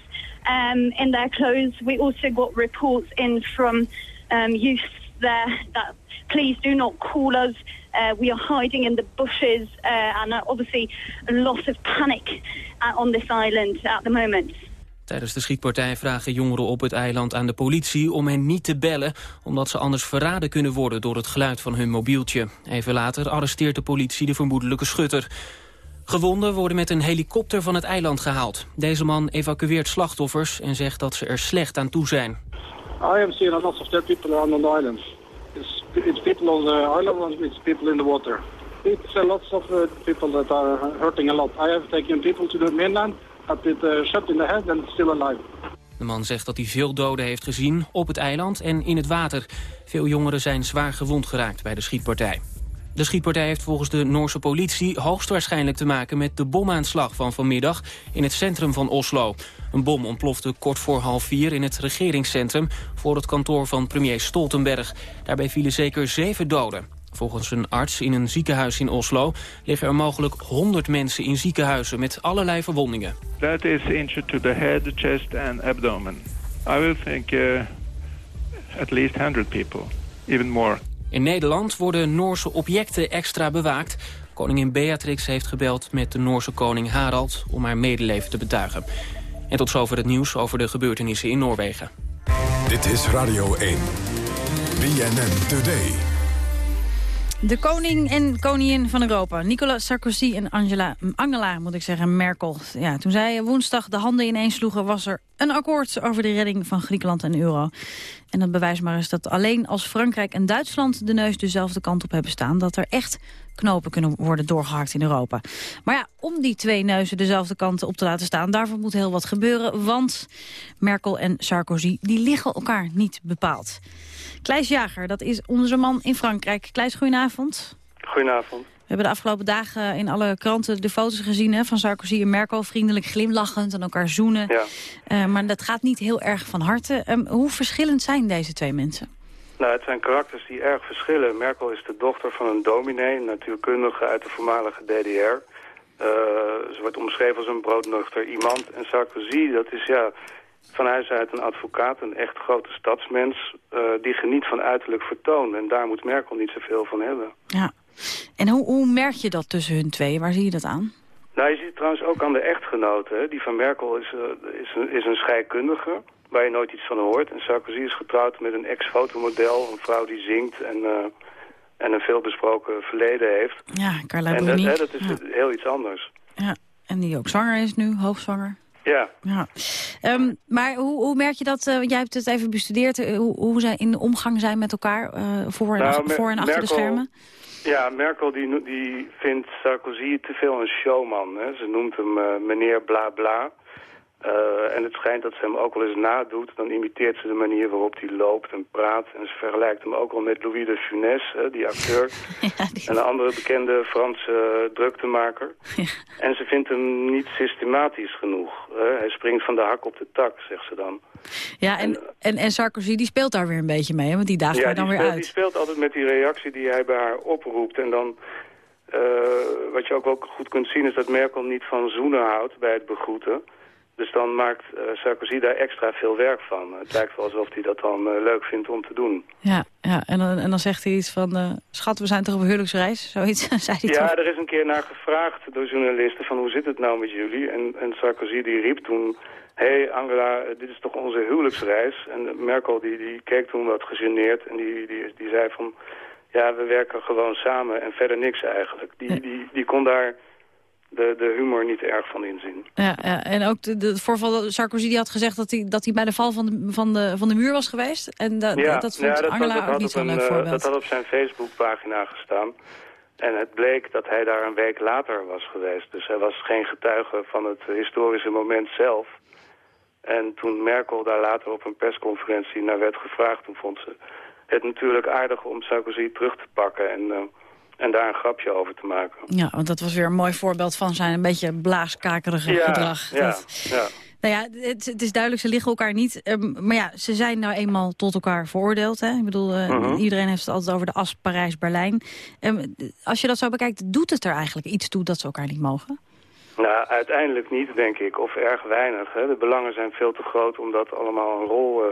um, in their clothes. We also got reports in from um, youth there that please do not call us. Uh, we are hiding in the bushes, uh, and uh, obviously a lot of panic on this island at the moment. Tijdens de schietpartij vragen jongeren op het eiland aan de politie om hen niet te bellen, omdat ze anders verraden kunnen worden door het geluid van hun mobieltje. Even later arresteert de politie de vermoedelijke schutter. Gewonden worden met een helikopter van het eiland gehaald. Deze man evacueert slachtoffers en zegt dat ze er slecht aan toe zijn. I have seen a lot of dead people on the island. It's, it's people on the island and it's people in the water. It's a lot of uh, people that are hurting a lot. I have taken people to the mainland, had it uh, shot in the head and still alive. De man zegt dat hij veel doden heeft gezien op het eiland en in het water. Veel jongeren zijn zwaar gewond geraakt bij de schietpartij. De schietpartij heeft volgens de Noorse politie hoogstwaarschijnlijk te maken met de bomaanslag van vanmiddag in het centrum van Oslo. Een bom ontplofte kort voor half vier in het regeringscentrum voor het kantoor van premier Stoltenberg. Daarbij vielen zeker zeven doden. Volgens een arts in een ziekenhuis in Oslo liggen er mogelijk 100 mensen in ziekenhuizen met allerlei verwondingen. That is injured to the head, chest and abdomen. I will think uh, at least 100 people, even more. In Nederland worden Noorse objecten extra bewaakt. Koningin Beatrix heeft gebeld met de Noorse koning Harald om haar medeleven te betuigen. En tot zover het nieuws over de gebeurtenissen in Noorwegen. Dit is Radio 1. BNN Today. De koning en koningin van Europa, Nicolas Sarkozy en Angela, Angela moet ik zeggen, Merkel. Ja, toen zij woensdag de handen ineens sloegen, was er een akkoord over de redding van Griekenland en euro. En dat bewijst maar eens dat alleen als Frankrijk en Duitsland de neus dezelfde kant op hebben staan, dat er echt knopen kunnen worden doorgehakt in Europa. Maar ja, om die twee neuzen dezelfde kant op te laten staan, daarvoor moet heel wat gebeuren, want Merkel en Sarkozy, die liggen elkaar niet bepaald. Kleis Jager, dat is onze man in Frankrijk. Kleis, goedenavond. Goedenavond. We hebben de afgelopen dagen in alle kranten de foto's gezien hè, van Sarkozy en Merkel. Vriendelijk glimlachend en elkaar zoenen. Ja. Uh, maar dat gaat niet heel erg van harte. Um, hoe verschillend zijn deze twee mensen? Nou, het zijn karakters die erg verschillen. Merkel is de dochter van een dominee, natuurkundige uit de voormalige DDR. Uh, ze wordt omschreven als een broodnuchter iemand. En Sarkozy, dat is ja van huis uit een advocaat, een echt grote stadsmens... Uh, die geniet van uiterlijk vertoon. En daar moet Merkel niet zoveel van hebben. Ja. En hoe, hoe merk je dat tussen hun twee? Waar zie je dat aan? Nou, je ziet het trouwens ook aan de echtgenoten. Hè. Die van Merkel is, uh, is, een, is een scheikundige, waar je nooit iets van hoort. En Sarkozy is getrouwd met een ex-fotomodel, een vrouw die zingt... en uh, en een veelbesproken verleden heeft. Ja, Carla en dat, hè, dat is ja. heel iets anders. Ja, en die ook zwanger is nu, hoogzwanger. Ja. ja. Um, maar hoe, hoe merk je dat, uh, jij hebt het even bestudeerd, uh, hoe, hoe zij in de omgang zijn met elkaar uh, voor, en, nou, voor en achter Merkel, de schermen? Ja, Merkel die, die vindt Sarkozy te veel een showman. Hè. Ze noemt hem meneer bla bla. Uh, en het schijnt dat ze hem ook wel eens nadoet. Dan imiteert ze de manier waarop hij loopt en praat. En ze vergelijkt hem ook wel met Louis de Funès, die acteur. ja, die... En een andere bekende Franse druktemaker. Ja. En ze vindt hem niet systematisch genoeg. Hij springt van de hak op de tak, zegt ze dan. Ja, en, en, en Sarkozy die speelt daar weer een beetje mee, hè? want die daagt ja, haar dan weer speelt, uit. die speelt altijd met die reactie die hij bij haar oproept. En dan... Uh, wat je ook wel goed kunt zien is dat Merkel niet van zoenen houdt bij het begroeten. Dus dan maakt uh, Sarkozy daar extra veel werk van. Het lijkt wel alsof hij dat dan uh, leuk vindt om te doen. Ja, ja en, dan, en dan zegt hij iets van... Uh, schat, we zijn toch op huwelijksreis? Zoiets zei hij Ja, toch? er is een keer naar gevraagd door journalisten... van hoe zit het nou met jullie? En, en Sarkozy die riep toen... Hé hey Angela, dit is toch onze huwelijksreis? En Merkel die, die keek toen wat gegeneerd en die, die, die zei van... Ja, we werken gewoon samen en verder niks eigenlijk. Die, die, die kon daar de, de humor niet erg van inzien. Ja, ja. en ook de, de, het voorval dat Sarkozy die had gezegd dat hij, dat hij bij de val van de, van, de, van de muur was geweest. En da, ja, dat vond ja, dat, Angela dat ook niet zo'n leuk eh, voorbeeld. Dat had op zijn Facebookpagina gestaan. En het bleek dat hij daar een week later was geweest. Dus hij was geen getuige van het historische moment zelf. En toen Merkel daar later op een persconferentie naar werd gevraagd... toen vond ze het natuurlijk aardig om Sarkozy terug te pakken... en, eh, en daar een grapje over te maken. Ja, want dat was weer een mooi voorbeeld van zijn een beetje blaaskakerige ja, gedrag. Ja, Dat- ja. Nou ja, het, het is duidelijk, ze liggen elkaar niet. Ehm, maar ja, ze zijn nou eenmaal tot elkaar veroordeeld. Hè? Ik bedoel, eh, Mhm. iedereen heeft het altijd over de as Parijs-Berlijn. Ehm, als je dat zo bekijkt, doet het er eigenlijk iets toe dat ze elkaar niet mogen? Nou, uiteindelijk niet, denk ik. Of erg weinig. Hè. De belangen zijn veel te groot om dat allemaal een rol eh,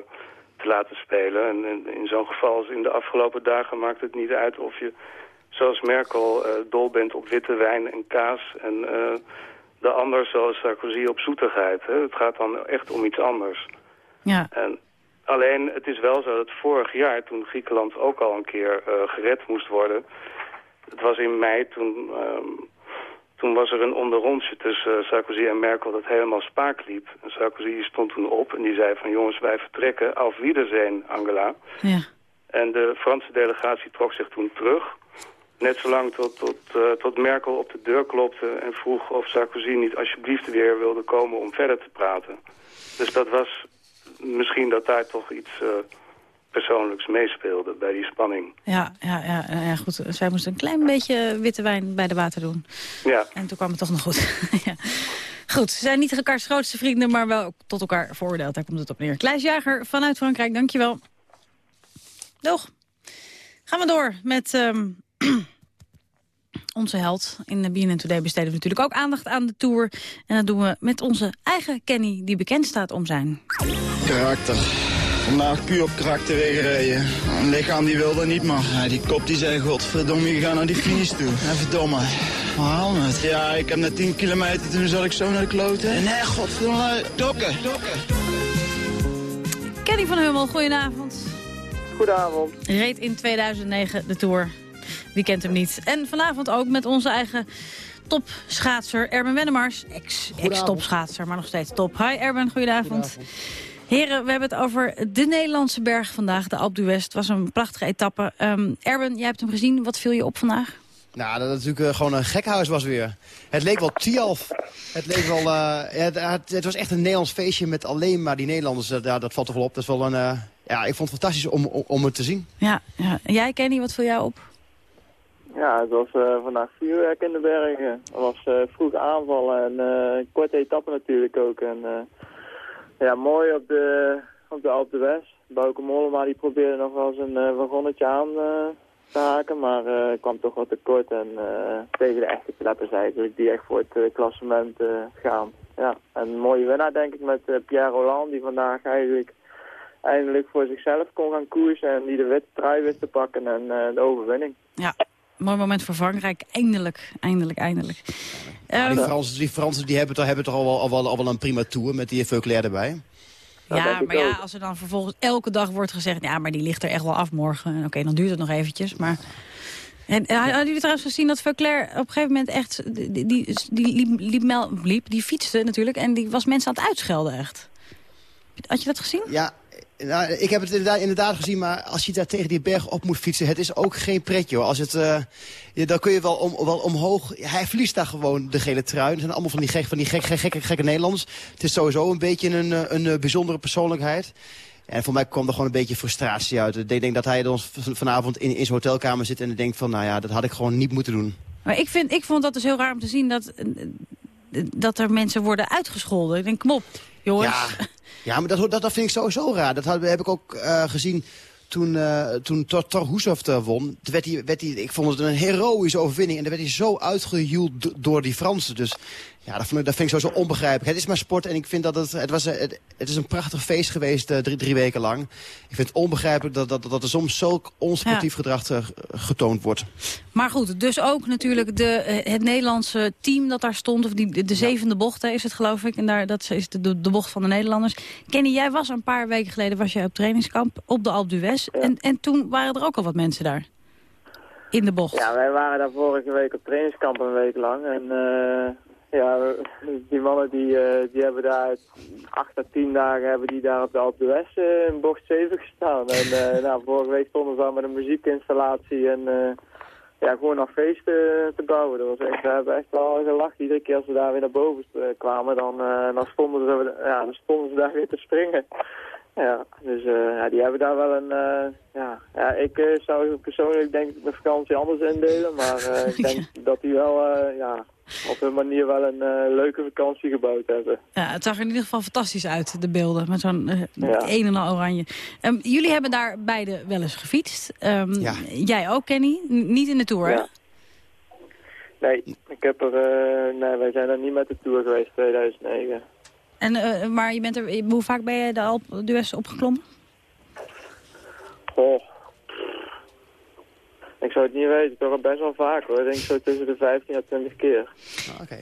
te laten spelen. En, en in zo'n geval als in de afgelopen dagen maakt het niet uit of je, zoals Merkel, eh, dol bent op witte wijn en kaas. En eh, de ander, zoals Sarkozy, op zoetigheid. Hè. Het gaat dan echt om iets anders. Ja. En alleen, het is wel zo dat vorig jaar, toen Griekenland ook al een keer eh, gered moest worden... Het was in mei, toen, ehm, toen was er een onderrondje tussen Sarkozy en Merkel dat helemaal spaak liep. En Sarkozy stond toen op en die zei van jongens, wij vertrekken. Auf Wiedersehen, Angela. Ja. En de Franse delegatie trok zich toen terug. Net zolang tot, tot, eh, tot Merkel op de deur klopte en vroeg of Sarkozy niet alsjeblieft weer wilde komen om verder te praten. Dus dat was misschien dat daar toch iets eh, persoonlijks meespeelde bij die spanning. Ja, ja, ja, ja, goed. Zij moesten een klein beetje witte wijn bij de water doen. Ja. En toen kwam het toch nog goed. ja. Goed, ze zijn niet elkaars grootste vrienden, maar wel tot elkaar veroordeeld. Daar komt het op neer. Kleis Jager vanuit Frankrijk, dankjewel. Doeg. Gaan we door met ehm, onze held. In de BNN Today besteden we natuurlijk ook aandacht aan de Tour. En dat doen we met onze eigen Kenny, die bekend staat om zijn... Karakter. Vandaag puur op karakter gereden. Een lichaam die wilde niet, maar ja, die kop die zei... Godverdomme, je gaat naar die finish toe. En verdomme. Haal het. Ja, ik heb net 10 kilometer, toen zat ik zo naar de kloten. Nee, godverdomme, dokken. Kenny van Hummel, goedenavond. Goedenavond. Reed in 2009 de Tour. Wie kent hem niet? En vanavond ook met onze eigen topschaatser Erben Wennemars. Ex- Ex-topschaatser, maar nog steeds top. Hi Erben, goedenavond. Heren, we hebben het over de Nederlandse berg vandaag, de Alpe d'Huez. Het was een prachtige etappe. Ehm, Erben, jij hebt hem gezien. Wat viel je op vandaag? Nou, dat het natuurlijk eh, gewoon een gekhuis was weer. Het leek wel Tialf. Het leek wel... eh, het, het, het was echt een Nederlands feestje met alleen maar die Nederlanders. Ja, dat valt toch wel op. Dat is wel een... ja, ik vond het fantastisch om, om, om het te zien. Ja, ja. En jij Kenny, wat viel jou op? Ja, het was eh, vandaag vuurwerk in de bergen. Het was eh, vroeg aanvallen en een korte etappe natuurlijk ook. En ja, mooi op de, op de Alpe d'Huez. Bouke Mollema die probeerde nog wel eens een wagonnetje aan te haken, maar kwam toch wat tekort. En tegen de echte kleppers eigenlijk, die echt voor het klassement gaan. Ja, en een mooie winnaar denk ik met Pierre Roland, die vandaag eigenlijk eindelijk voor zichzelf kon gaan koersen en die de witte trui wist te pakken en de overwinning. Ja, mooi moment voor Frankrijk. Eindelijk, eindelijk, eindelijk. Ja, die, Ehm, Fransen, die Fransen die hebben, toch, hebben toch al wel, al, wel, al wel een prima tour met die Veuclair erbij. Ja, maar ja, als er dan vervolgens elke dag wordt gezegd... ja, maar die ligt er echt wel af morgen. Oké, dan duurt het nog eventjes, maar... En eh, hadden jullie trouwens gezien dat Veuclair op een gegeven moment echt... die, die, die liep, liep, liep, die fietste natuurlijk... en die was mensen aan het uitschelden echt. Had je dat gezien? Ja, nou, ik heb het inderdaad, inderdaad gezien, maar als je daar tegen die berg op moet fietsen... het is ook geen pretje. Als het, eh, dan kun je wel, wel omhoog... Hij verliest daar gewoon de gele trui. Het zijn allemaal van die, gek, van die gek, gek, gekke, Nederlanders. Het is sowieso een beetje een, eh, een, eh, bijzondere persoonlijkheid. En voor mij kwam er gewoon een beetje frustratie uit. Ik denk dat hij dan vanavond in, in zijn hotelkamer zit en denkt van... nou ja, dat had ik gewoon niet moeten doen. Maar ik, vind, ik vond dat dus heel raar om te zien... dat, dat er mensen worden uitgescholden. Ik denk, kom op, jongens. Ja, ja maar dat, dat, dat vind ik sowieso raar. Dat heb ik ook eh, gezien toen, eh toen Thor Hushovd eh, won. Werd hij, werd hij, ik vond het een heroïsche overwinning. En dan werd hij zo uitgejoeld do- door die Fransen. Dus ja, dat, vond ik, dat vind ik sowieso onbegrijpelijk. Het is maar sport en ik vind dat het... Het, was, het, het is een prachtig feest geweest eh, drie, drie weken lang. Ik vind het onbegrijpelijk dat, dat, dat er soms zulk onsportief gedrag eh, getoond wordt. Maar goed, dus ook natuurlijk de, eh, het Nederlandse team dat daar stond. Of die, de zevende bocht hè, is het geloof ik. En daar, dat is de, de, de bocht van de Nederlanders. Kenny, jij was een paar weken geleden was jij op trainingskamp op de Alpe d'Huez. En, en toen waren er ook al wat mensen daar. in de bocht. Ja, wij waren daar vorige week op trainingskamp een week lang. En eh, ja, die mannen die, eh, die hebben daar acht à tien dagen hebben die daar op de Alpe d'Huez eh, in bocht 7 gestaan. En eh, nou, vorige week stonden ze al met een muziekinstallatie en ja, gewoon nog feesten te bouwen. Dat was echt, we hebben echt wel gelachen. Iedere keer als we daar weer naar boven kwamen, dan, dan, stonden ze, ja, dan stonden ze daar weer te springen. Ja, dus ja, die hebben daar wel een... ja, ja, ik zou persoonlijk denk ik mijn vakantie anders indelen. Maar ik denk dat die wel ja, op hun manier wel een eh, leuke vakantie gebouwd hebben. Ja, het zag er in ieder geval fantastisch uit, de beelden. Met zo'n Ja. een en al oranje. Ehm, jullie hebben daar beide wel eens gefietst. Ehm, Ja. Jij ook, Kenny? N- niet in de Tour, hè? Ja. Nee, ik heb er, eh, nee, wij zijn er niet met de Tour geweest 2009. En, eh, maar je bent er, hoe vaak ben je de Alpe d'Huez opgeklommen? Oh. Ik zou het niet weten, toch best wel vaak hoor. Ik denk zo tussen de 15 en 20 keer.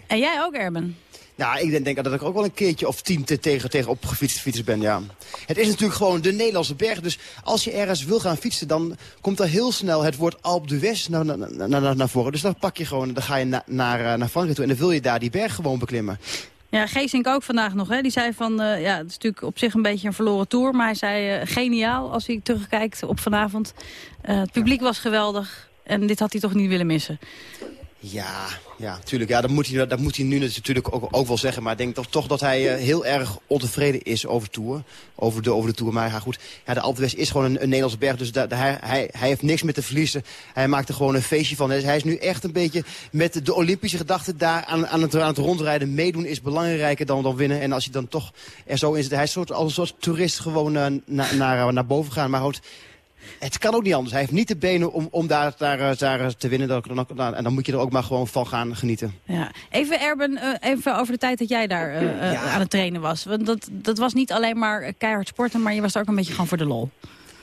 En jij ook, Erben? Ja, ik denk, denk dat ik ook wel een keertje of tien te tegen, tegen op fiets ben, ja. Het is natuurlijk gewoon de Nederlandse berg. Dus als je ergens wil gaan fietsen, dan komt er heel snel het woord Alpe d'Huez naar, naar, naar, naar, naar voren. Dus dan pak je gewoon, dan ga je na, naar, eh, naar Frankrijk toe en dan wil je daar die berg gewoon beklimmen. Ja, Geesink ook vandaag nog. Hè? Die zei van, eh, ja, het is natuurlijk op zich een beetje een verloren tour. Maar hij zei, eh, geniaal als hij terugkijkt op vanavond. Eh, het publiek was geweldig. En dit had hij toch niet willen missen. Ja, ja, tuurlijk. Ja, dat moet hij, dat moet hij nu natuurlijk ook, ook wel zeggen. Maar ik denk toch, toch dat hij eh, heel erg ontevreden is over Tour. Over de, over de Tour. Maar goed, ja, de Alpe is gewoon een, een Nederlandse berg. Dus hij, hij, hij heeft niks meer te verliezen. Hij maakt er gewoon een feestje van. Hij is nu echt een beetje met de Olympische gedachte daar aan, aan, het, rondrijden. Meedoen is belangrijker dan, dan winnen. En als je dan toch er zo in zit. Hij is als een soort toerist gewoon eh, na, naar, naar boven gaan. Maar goed, het kan ook niet anders. Hij heeft niet de benen om, om daar, daar, eh, daar eh, te winnen. Dan, dan, dan- en dan moet je er ook maar gewoon van gaan genieten. Ja. Even Erben, eh, even over de tijd dat jij daar aan het trainen was. Want dat, dat was niet alleen maar keihard sporten, maar je was er ook een beetje gewoon voor de lol.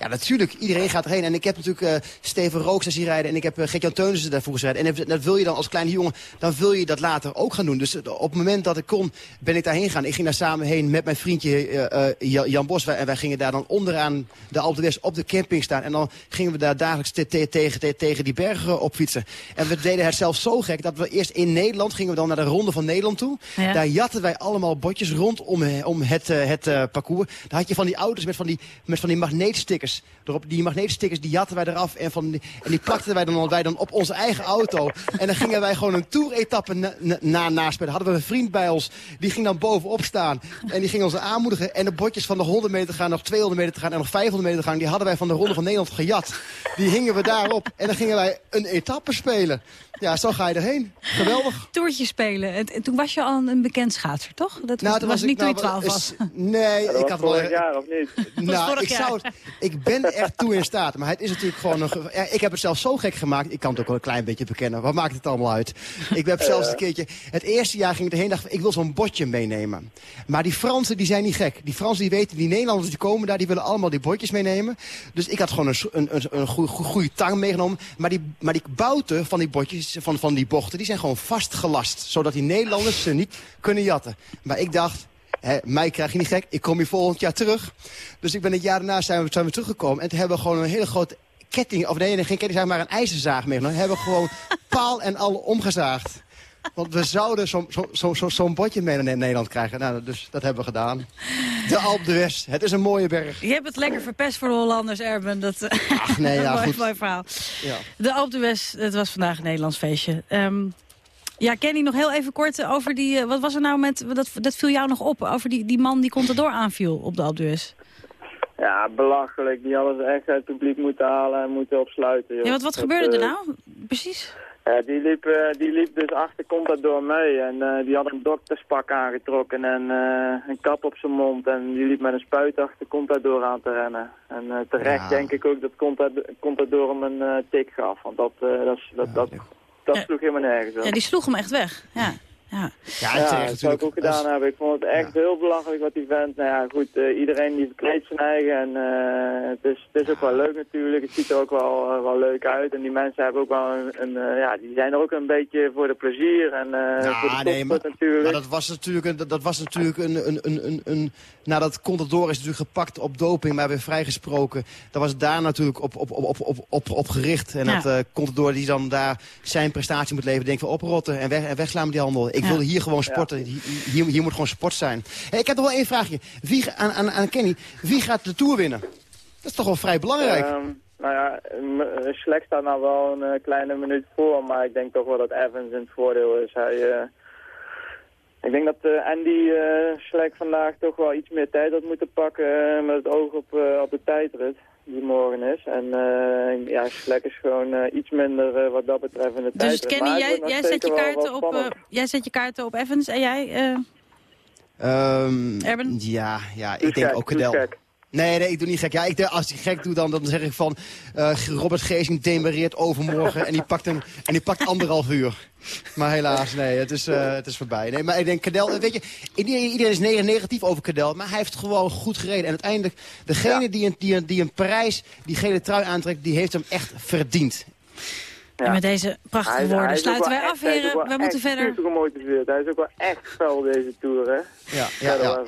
Ja, natuurlijk. Iedereen gaat erheen. En ik heb natuurlijk eh, Steven Rooks zien rijden. En ik heb uh, Gert-Jan Teunissen daarvoor gereden. En dat wil je dan als kleine jongen, dan wil je dat later ook gaan doen. Dus eh, op het moment dat ik kon, ben ik daarheen gegaan. Ik ging daar samen heen met mijn vriendje Jan- Bos. En wij gingen daar dan onderaan de Alpe d'Huez op de camping staan. En dan gingen we daar dagelijks te- te- tegen, te- tegen die bergen op fietsen. En we deden het zelfs zo gek dat we eerst in Nederland gingen we dan naar de Ronde van Nederland toe. Ja. Daar jatten wij allemaal botjes rondom om het, het parcours. Daar had je van die auto's met van die, met van die magneetstickers. Erop, die magneetstickers die jatten wij eraf en, van die, en die plakten wij dan, wij dan op onze eigen auto. En dan gingen wij gewoon een tour-etappe na, na. Hadden we een vriend bij ons, die ging dan bovenop staan. En die ging ons aanmoedigen. En de botjes van de 100 meter te gaan, nog 200 meter te gaan en nog 500 meter te gaan... die hadden wij van de Ronde van Nederland gejat. Die hingen we daarop. En dan gingen wij een etappe spelen. Ja, zo ga je erheen. Geweldig. Toertje spelen. En, en toen was je al een, bekend schaatser, toch? Dat was, Nou, was was niet ik toen je nou 12 wel was. Nee, dat ik was had wel... vorig jaar, of niet? Nou, vorig ik, jaar. zou het, ik ben er echt toe in staat. Maar het is natuurlijk gewoon een... Ja, ik heb het zelf zo gek gemaakt. Ik kan het ook wel een klein beetje bekennen. Wat maakt het allemaal uit? Ik heb zelfs een keertje... Het eerste jaar ging ik erheen dacht ik wil zo'n botje meenemen. Maar die Fransen die zijn niet gek. Die Fransen die weten, die Nederlanders die komen daar... die willen allemaal die botjes meenemen. Dus ik had gewoon een, een, een, een goede, goede tang meegenomen. Maar die, maar die bouten van die botjes, van, van die bochten... die zijn gewoon vastgelast. Zodat die Nederlanders ze niet kunnen jatten. Maar ik dacht... Hè, mij krijg je niet gek, ik kom hier volgend jaar terug. Dus ik ben het jaar daarna zijn we, zijn we teruggekomen. En toen hebben we gewoon een hele grote ketting, of nee, geen ketting, maar een ijzerzaag meegenomen. hebben gewoon paal en al omgezaagd. Want we zouden zo'n zo, zo, zo, zo'n botje mee naar Nederland krijgen. Nou, dus dat hebben we gedaan. De Alpe d'Huez, het is een mooie berg. Je hebt het lekker verpest voor de Hollanders, Erben. Dat, Ach, nee, ja, mooi, goed. mooi verhaal. Ja. De Alpe d'Huez, het was vandaag een Nederlands feestje. Ehm, ja, Kenny, nog heel even kort over die... eh, wat was er nou met... Dat, dat viel jou nog op, over die, die man die Contador aanviel op de Alpe d'Huez. Ja, belachelijk. Die hadden ze echt uit het publiek moeten halen en moeten opsluiten. Joh. Ja, wat, wat Dat, gebeurde er eh, nou? Precies. Ja, die liep, eh, die liep dus achter Contador mee en eh, die had een dokterspak aangetrokken en eh, een kap op zijn mond en die liep met een spuit achter Contador aan te rennen. En eh, terecht Ja. denk ik ook dat Contador, Contador hem een eh, tik gaf, want dat, eh, dat, dat, dat, dat sloeg helemaal nergens op. Ja, die sloeg hem echt weg. Ja. Ja, Ja, Ja, dat zou ik ook gedaan hebben. Ik vond het echt heel belachelijk wat die vent. Nou ja, goed, eh, iedereen die verkleedt zijn eigen. En eh, het, is, het is ook wel leuk natuurlijk. Het ziet er ook wel, eh, wel leuk uit. En die mensen hebben ook wel een, een eh, ja, die zijn er ook een beetje voor de plezier en eh, voor de Ja, nee, maar, topsport natuurlijk. maar dat was natuurlijk, een, dat, dat was natuurlijk een, een, een, een, een... Nadat Contador is natuurlijk gepakt op doping, maar weer vrijgesproken. Dat was daar natuurlijk op, op, op, op, op, op gericht. En Ja. dat eh Contador die dan daar zijn prestatie moet leveren, denkt van oprotten en, weg, en wegslaan met die handel. Ik Ja. wilde hier gewoon sporten. Hier, hier, hier moet gewoon sport zijn. Hey, ik heb nog wel één vraagje. Wie, aan, aan, aan Kenny, wie gaat de Tour winnen? Dat is toch wel vrij belangrijk. Ehm, nou ja, Schlek staat nou wel een eh, kleine minuut voor, maar ik denk toch wel dat Evans in het voordeel is. Hij, eh, ik denk dat eh, Andy eh Schlek vandaag toch wel iets meer tijd had moeten pakken met het oog op, eh, op de tijdrit die morgen is. En eh, ja, Schlek is gewoon eh, iets minder eh, wat dat betreft in de Dus tijdrit. Kenny, Maar het jij, jij, zet je kaarten op, eh, jij zet je kaarten op Evans en jij... eh, Ehm, Erben? Ja, ja ik denk ook Cadel. Nee, nee, ik doe niet gek. Ja, ik, denk, als ik gek doe, dan, dan zeg ik van... eh, Robert Geesing demereert overmorgen en die pakt, een, en die pakt anderhalf uur. Maar helaas, nee, het is, eh, het is voorbij. Nee, maar ik denk, Cadel, weet je, iedereen, is neg- negatief over Cadel, maar hij heeft gewoon goed gereden. En uiteindelijk, degene die, een, die, een, die een Parijs, die gele trui aantrekt, die heeft hem echt verdiend. En met deze prachtige Hij woorden hij sluiten wij echt- af, hij is ook heren. wel Wij moeten echt verder. Hij is ook wel echt fel deze Tour, hè? Ja, ja, ja.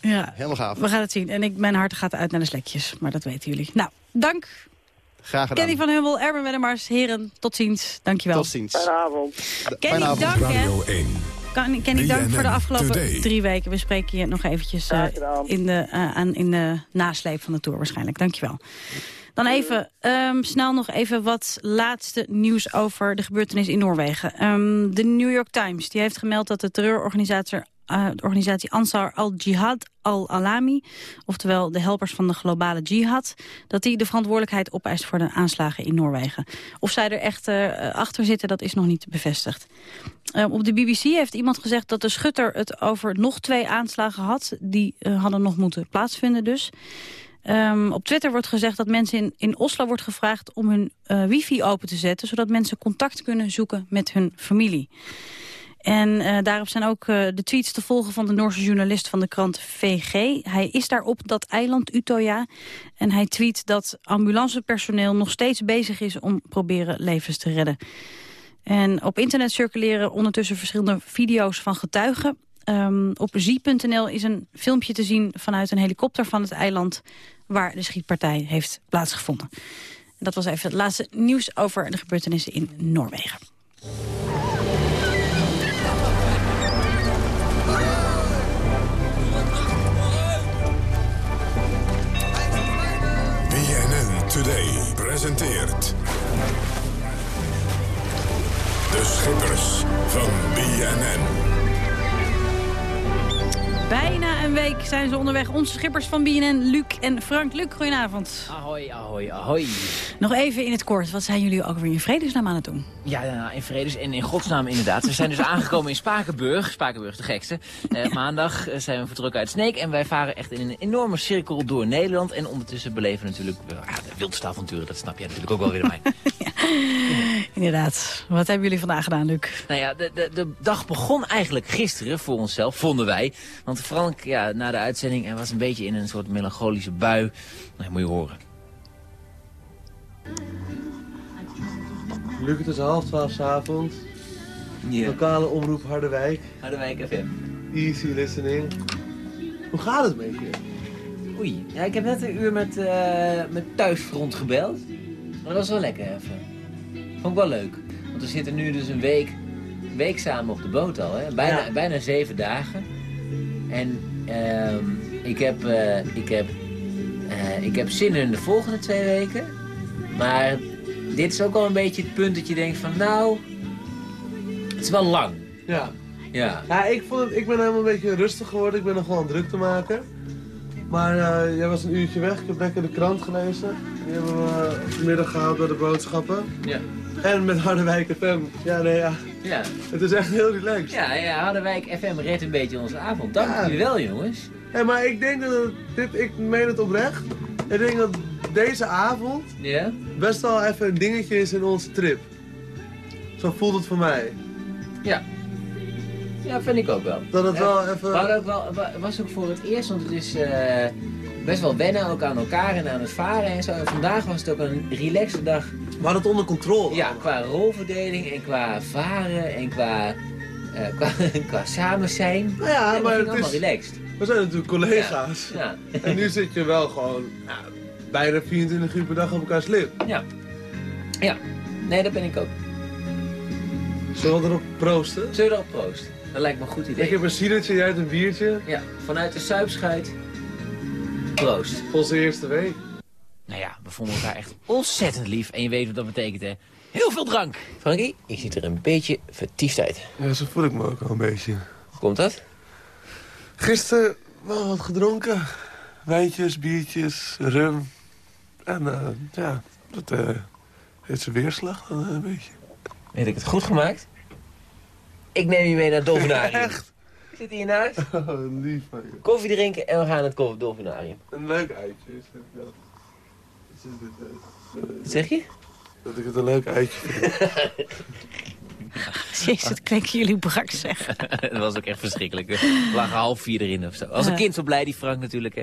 Ja, Helemaal gaaf. we gaan het zien. En ik, mijn hart gaat uit naar de slekjes, maar dat weten jullie. Nou, dank Graag gedaan. Kenny van Hummel, Erben Wedemars, heren, tot ziens. Dankjewel. Tot ziens. Fijne avond. Kenny, dank hè. Radio 1. Kan- Kenny, dank voor de afgelopen Today. drie weken. We spreken je nog eventjes eh, in, de, eh, aan, in de nasleep van de Tour waarschijnlijk. Dankjewel. Dan even, ehm, snel nog even wat laatste nieuws over de gebeurtenis in Noorwegen. Ehm, de New York Times die heeft gemeld dat de terreurorganisatie eh, de organisatie Ansar al-Jihad al-Alami, oftewel de helpers van de globale jihad, dat die de verantwoordelijkheid opeist voor de aanslagen in Noorwegen. Of zij er echt eh, achter zitten, dat is nog niet bevestigd. Eh, op de BBC heeft iemand gezegd dat de schutter het over nog twee aanslagen had. Die hadden nog moeten plaatsvinden dus. Ehm, op Twitter wordt gezegd dat mensen in, in Oslo wordt gevraagd om hun wifi open te zetten... zodat mensen contact kunnen zoeken met hun familie. En eh, daarop zijn ook eh, de tweets te volgen van de Noorse journalist van de krant VG. Hij is daar op dat eiland Utoya. En hij tweet dat ambulancepersoneel nog steeds bezig is om proberen levens te redden. En op internet circuleren ondertussen verschillende video's van getuigen. Ehm, op zie.nl is een filmpje te zien vanuit een helikopter van het eiland... waar de schietpartij heeft plaatsgevonden. En dat was even het laatste nieuws over de gebeurtenissen in Noorwegen. Presenteert... De Schippers van BNN. Bijna een week zijn ze onderweg. Onze schippers van BNN, Luc en Frank. Luc, goedenavond. Ahoy, ahoy, ahoy. Nog even in het kort. Wat zijn jullie ook weer in vredesnaam aan het doen? Ja, ja, in vredes en in godsnaam inderdaad. We zijn dus aangekomen in Spakenburg. Spakenburg de gekste. Eh, maandag eh, zijn we vertrokken uit Sneek. En wij varen echt in een enorme cirkel door Nederland. En ondertussen beleven we natuurlijk uh, de wildste avonturen. Dat snap jij natuurlijk ook wel weer mij. Inderdaad. Wat hebben jullie vandaag gedaan, Luc? Nou ja, de, de, de dag begon eigenlijk gisteren voor onszelf, vonden wij. Want Frank, ja, na de uitzending, hij was een beetje in een soort melancholische bui. Nou, moet je horen. Luc, het is half twaalf 's avonds. Lokale omroep Harderwijk. Harderwijk FM. Easy listening. Hoe gaat het met je? Oei, ja, ik heb net een uur met, eh met Thuisfront gebeld. Maar dat was wel lekker even. Vond ik wel leuk. Want we zitten nu dus een week, week samen op de boot al. Hè? Bijna, Ja. bijna zeven dagen. En ehm, ik heb, eh, ik, heb, eh, ik heb zin in de volgende twee weken. Maar dit is ook al een beetje het punt dat je denkt van nou, het is wel lang. Ja. Ja. Ja, ik, vond het, ik ben helemaal een beetje rustig geworden. Ik ben nog wel druk te maken. Maar eh, jij was een uurtje weg. Ik heb lekker de krant gelezen. Die hebben we vanmiddag gehaald door de boodschappen. Ja. En met Harderwijk FM. Ja, nee, ja. Ja. Het is echt heel relaxed. Ja, ja, Harderwijk FM redt een beetje onze avond. Dank Ja. jullie wel, jongens. Hé, maar ik denk dat het- dit, ik meen het oprecht. Ik denk dat deze avond Ja? best wel even een dingetje is in onze trip. Zo voelt het voor mij. Ja. Ja, vind ik ook wel. Dat het wel even- hadden ook wel, wa- was ook voor het eerst, want het is eh, best wel wennen ook aan elkaar en aan het varen en zo. En vandaag was het ook een relaxte dag. We hadden het onder controle. Ja, qua rolverdeling en qua varen en qua, eh, qua, qua samen zijn. Nou ja, maar het allemaal is- relaxed. We zijn natuurlijk collega's. Ja. En nu zit je wel gewoon bijna 24 uur per dag op elkaars lip. Ja. Ja. Nee, dat ben ik ook. Zullen we erop proosten? Zullen we erop proosten? Dat lijkt me een goed idee. Ik heb een cidertje, jij hebt een biertje. Ja, vanuit de Suipschuit. Proost. Onze eerste week. Nou ja, we vonden elkaar echt ontzettend lief. En je weet wat dat betekent, hè? Heel veel drank. Frankie, je ziet er een beetje vertiefd uit. Ja, zo voel ik me ook al een beetje. Hoe komt dat? Gisteren wel wat gedronken. Wijntjes, biertjes, rum. En eh, ja, dat eh, heeft zijn weerslag dan eh, een beetje. Heb ik het goed gemaakt? Ik neem je mee naar Dolfinarium. Echt? Zit hiernaast. Oh, lief van je. Koffie drinken en we gaan naar het Koffie- Dolfinarium. Een leuk eitje is het, eh, eh, Wat zeg je? Dat ik het een leuk eitje vind. Jezus, het klinken jullie brak zeg. dat was ook echt verschrikkelijk. Er lag half vier erin of zo. Als een kind zo blij, die Frank natuurlijk. Hè.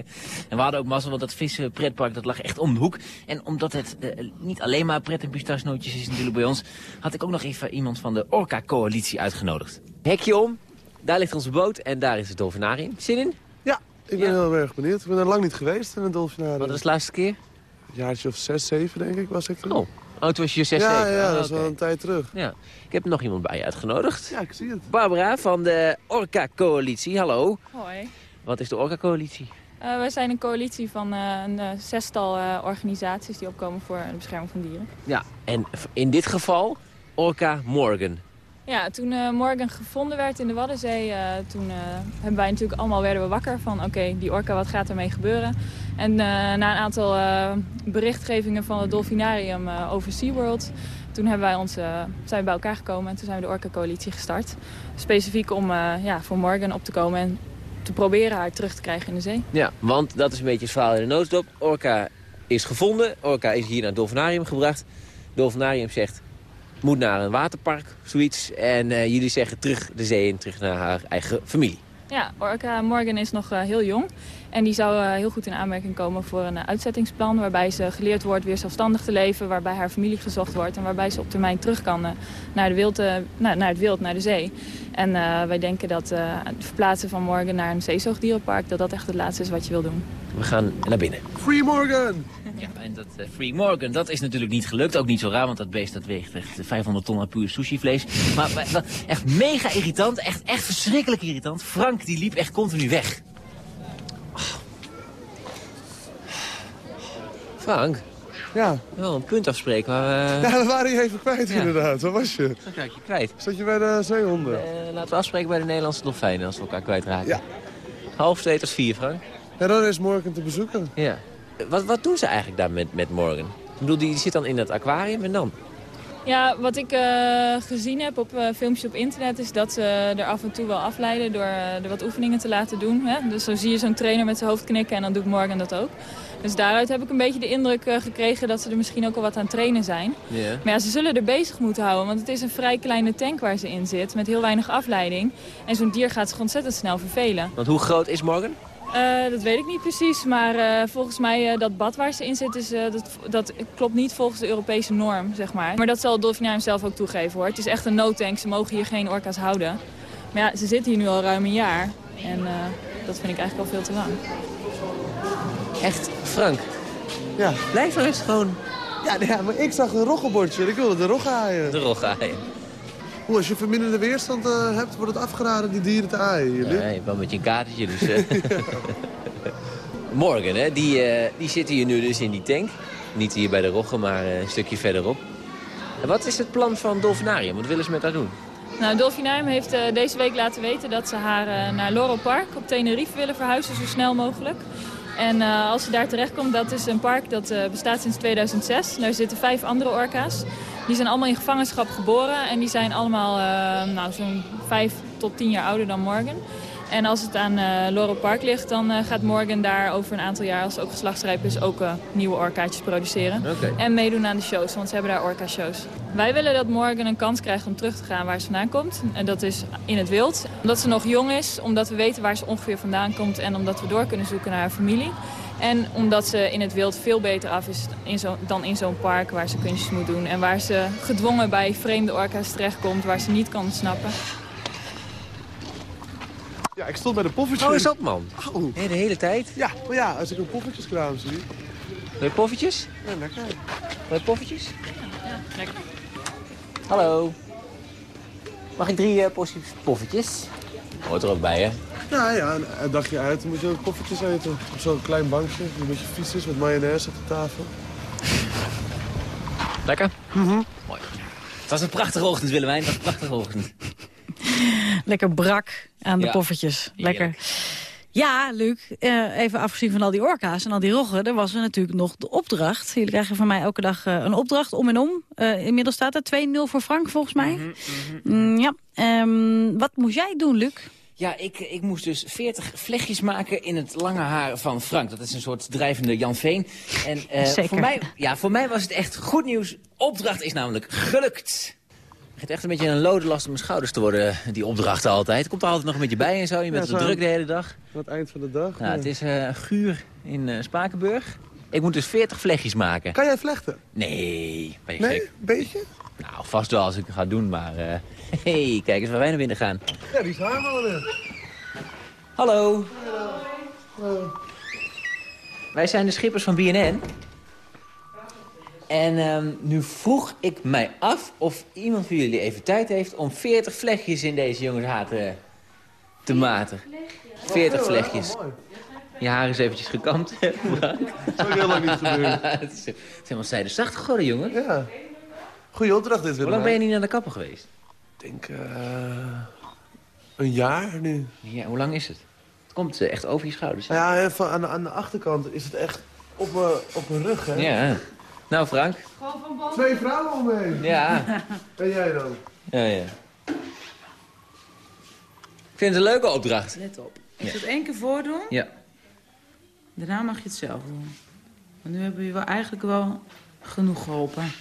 En we hadden ook mazzel, want dat vissen pretpark dat lag echt om de hoek. En omdat het eh, niet alleen maar pret en pistachenootjes is natuurlijk bij ons... had ik ook nog even iemand van de Orca-coalitie uitgenodigd. Hekje om, daar ligt onze boot en daar is het Dolfinarium. Zin in? Ja, ik ben heel erg benieuwd. Ik ben er lang niet geweest in het Dolfinarium. Wat is de laatste keer? Een jaartje of zes, zeven denk ik was ik toen. Oh, oh toen was je 6 Ja, 7. ja, Ah, dat is wel oké. een tijd terug. Ja. Ik heb nog iemand bij je uitgenodigd. Ja, ik zie het. Barbara van de Orca-coalitie, hallo. Hoi. Wat is de Orca-coalitie? Eh, wij zijn een coalitie van eh, een eh, zestal eh, organisaties die opkomen voor de bescherming van dieren. Ja, en in dit geval Orca Morgan. Ja, toen eh, Morgan gevonden werd in de Waddenzee, eh, toen eh, hebben wij natuurlijk allemaal werden we wakker van oké, die orka, wat gaat ermee gebeuren? En na een aantal berichtgevingen van het Dolfinarium over SeaWorld, toen hebben wij ons, zijn we bij elkaar gekomen en toen zijn we de Orca-coalitie gestart. Specifiek om ja, voor Morgan op te komen en te proberen haar terug te krijgen in de zee. Ja, want dat is een beetje het verhaal in de notendop. Orca is gevonden. Orca is hier naar het Dolfinarium gebracht. Dolfinarium zegt, moet naar een waterpark, zoiets. En eh, jullie zeggen terug de zee in, terug naar haar eigen familie. Ja, Orca Morgan is nog eh, heel jong. En die zou eh, heel goed in aanmerking komen voor een uitzettingsplan... waarbij ze geleerd wordt weer zelfstandig te leven... waarbij haar familie gezocht wordt... en waarbij ze op termijn terug kan naar, de wild, naar, naar het wild, naar de zee. En wij denken dat het verplaatsen van Morgan naar een zeezoogdierenpark... dat dat echt het laatste is wat je wil doen. We gaan naar binnen. Free Morgan! Ja, en dat eh, Free Morgan, dat is natuurlijk niet gelukt. Ook niet zo raar, want dat beest dat weegt echt 500 ton aan puur sushivlees. Maar, maar echt mega irritant, echt, echt verschrikkelijk irritant. Frank, die liep echt continu weg. Frank? Ja. Wel een punt afspreken waar we... Ja, we waren je even kwijt Ja. inderdaad. Waar was je? Dan krijg je kwijt. Zat je bij de zeehonden? Eh, laten we afspreken bij de Nederlandse dolfijnen als we elkaar kwijtraken. Ja. Half twee tot vier, Frank. Ja, dan is Morgan te bezoeken. Ja. Wat, wat doen ze eigenlijk daar met, met Morgan? Ik bedoel, die zit dan in het aquarium en dan? Ja, wat ik eh, gezien heb op eh, filmpjes op internet is dat ze er af en toe wel afleiden door eh, er wat oefeningen te laten doen. Hè? Dus zo zie je zo'n trainer met zijn hoofd knikken en dan doet Morgan dat ook. Dus daaruit heb ik een beetje de indruk gekregen dat ze er misschien ook al wat aan trainen zijn. Ja. Maar ja, ze zullen er bezig moeten houden, want het is een vrij kleine tank waar ze in zit met heel weinig afleiding. En zo'n dier gaat zich ontzettend snel vervelen. Want hoe groot is Morgan? Eh, dat weet ik niet precies, maar eh, volgens mij uh, dat bad waar ze in zit, is, uh, dat, dat klopt niet volgens de Europese norm, zeg maar. Maar dat zal het Dolfinarium zelf ook toegeven hoor. Het is echt een noodtank, ze mogen hier geen orka's houden. Maar ja, ze zitten hier nu al ruim een jaar en uh, dat vind ik eigenlijk al veel te lang. Echt, Frank? Ja. Blijf maar eens gewoon... Ja, ja, maar ik zag een roggebordje en ik wilde de rog aaien. De rog aaien. Hoe, als je verminderde weerstand uh, hebt, wordt het afgeraden die dieren te aaien je wel met je kaartje, dus... Uh... Morgan, hè, die, uh, die zit hier nu dus in die tank. Niet hier bij de Rogge, maar eh, een stukje verderop. En wat is het plan van Dolfinarium? Wat willen ze met haar doen? Nou, Dolfinarium heeft uh, deze week laten weten dat ze haar uh, naar Laurel Park op Tenerife willen verhuizen zo snel mogelijk. En uh, als ze daar terechtkomt, dat is een park dat bestaat sinds 2006. Daar zitten vijf andere orka's. Die zijn allemaal in gevangenschap geboren en die zijn allemaal nou, zo'n vijf tot tien jaar ouder dan Morgan. En als het aan uh, Laurel Park ligt, dan uh, gaat Morgan daar over een aantal jaar, als het ook geslachtsrijp is, ook uh, nieuwe orkaatjes produceren. En meedoen aan de shows, want ze hebben daar orka-shows. Wij willen dat Morgan een kans krijgt om terug te gaan waar ze vandaan komt. En dat is in het wild. Omdat ze nog jong is, omdat we weten waar ze ongeveer vandaan komt en omdat we door kunnen zoeken naar haar familie. En omdat ze in het wild veel beter af is in zo, dan in zo'n park waar ze kunstjes moet doen. En waar ze gedwongen bij vreemde orka's terechtkomt, waar ze niet kan snappen. Ja, ik stond bij de poffertjes. Oh, is op, man. Oh. de hele tijd? Ja, maar ja, als ik een poffertjeskraam zie... Wil je poffertjes? Ja, lekker. Wil je poffertjes? Ja, lekker. Hallo. Mag ik drie uh, porties poffertjes? Hoort er ook bij, hè? Ja, ja, een, een dagje uit, dan moet je ook poffertjes eten. Op zo'n klein bankje, die een beetje vies is, met mayonaise op de tafel. Lekker? Mhm. Mooi. Het was een prachtige ochtend, Willemijn. Het was een prachtige ochtend. Lekker brak aan de Ja. poffertjes. Lekker. Ja, Luc, eh, even afgezien van al die orka's en al die roggen... er was er natuurlijk nog de opdracht. Jullie krijgen van mij elke dag eh, een opdracht, om en om. Eh, inmiddels staat er 2-0 voor Frank, volgens mij. Mm, ja. Ehm, wat moest jij doen, Luc? Ja, ik, ik moest dus 40 vlechtjes maken in het lange haar van Frank. Dat is een soort drijvende Jan Veen. En Zeker. Voor, mij, ja, voor mij was het echt goed nieuws. Opdracht is namelijk gelukt. Het begint echt een beetje een lode last op mijn schouders te worden, die opdrachten altijd. Het komt er altijd nog een beetje bij en zo. Je bent Ja, zo druk de hele dag. Aan het eind van de dag. Nou, het is eh, guur in eh, Spakenburg. Ik moet dus 40 vlechtjes maken. Kan jij vlechten? Nee, ben je Nee, gek? beetje? Nou, vast wel als ik het ga doen, maar... eh hey, kijk eens waar wij naar binnen gaan. Ja, die is haar wel net. Hallo. Wij zijn de schippers van BNN. En ehm, nu vroeg ik mij af of iemand van jullie even tijd heeft... om 40 vlechtjes in deze jongens haar te, te maten. 40 vlechtjes. Je haar is eventjes gekamd, hè, Frank. Dat is ook heel lang niet gebeurd. het is helemaal zijde zacht geworden, jongen. Ja. Goeie opdracht dit, Hoe lang ben je niet naar de kapper geweest? Ik denk eh, een jaar nu. Ja, hoe lang is het? Het komt eh, echt over je schouders. Ja, van, aan, de, aan de achterkant is het echt op mijn op mijn rug, hè? Ja. Nou, Frank. Twee vrouwen omheen. Ja. En jij dan? Ja, ja. Ik vind het een leuke opdracht. Let op. Ik Ja. zal het één keer voordoen. Ja. Daarna mag je het zelf doen. Want nu hebben we je wel eigenlijk wel genoeg geholpen.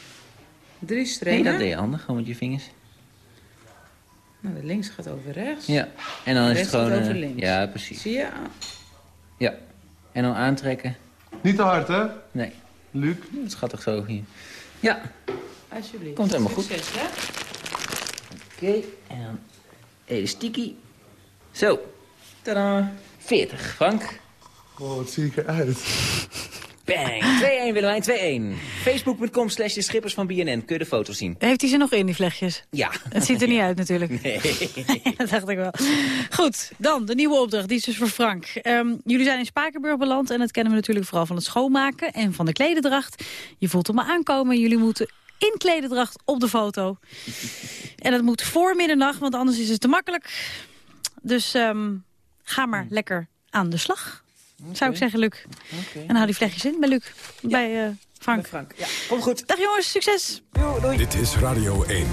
Drie Nee, strepen. dat deed je handig, gewoon met je vingers. Nou, de links gaat over rechts. Ja. En dan is het gaat gewoon... over eh, links. ja, precies. Zie je? Ja. En dan aantrekken. Niet te hard, hè? Nee. Luc? Dat is schattig zo hier. Ja. Alsjeblieft. Komt helemaal goed. Succes, hè? Oké. En dan elastiekie. Zo. Tadaa. 40, Frank. Oh, wat zie ik eruit. Bang. 2-1 Willemijn, 2-1. Facebook.com slash de schippers van BNN. Kun je de foto's zien. Heeft hij ze nog in, die vlechtjes? Ja. Het ziet er niet uit natuurlijk. Nee. dat dacht ik wel. Goed, dan de nieuwe opdracht. Die is dus voor Frank. Ehm, jullie zijn in Spakenburg beland. En dat kennen we natuurlijk vooral van het schoonmaken en van de klededracht. Je voelt hem aankomen. Jullie moeten in klededracht op de foto. En dat moet voor middernacht, want anders is het te makkelijk. Dus ehm, ga maar lekker aan de slag. Zou ik zeggen, Luc. En hou die vlechtjes in bij Luc. Bij eh, Frank. Frank. Ja, komt goed. Dag jongens, succes. Dit is Radio 1.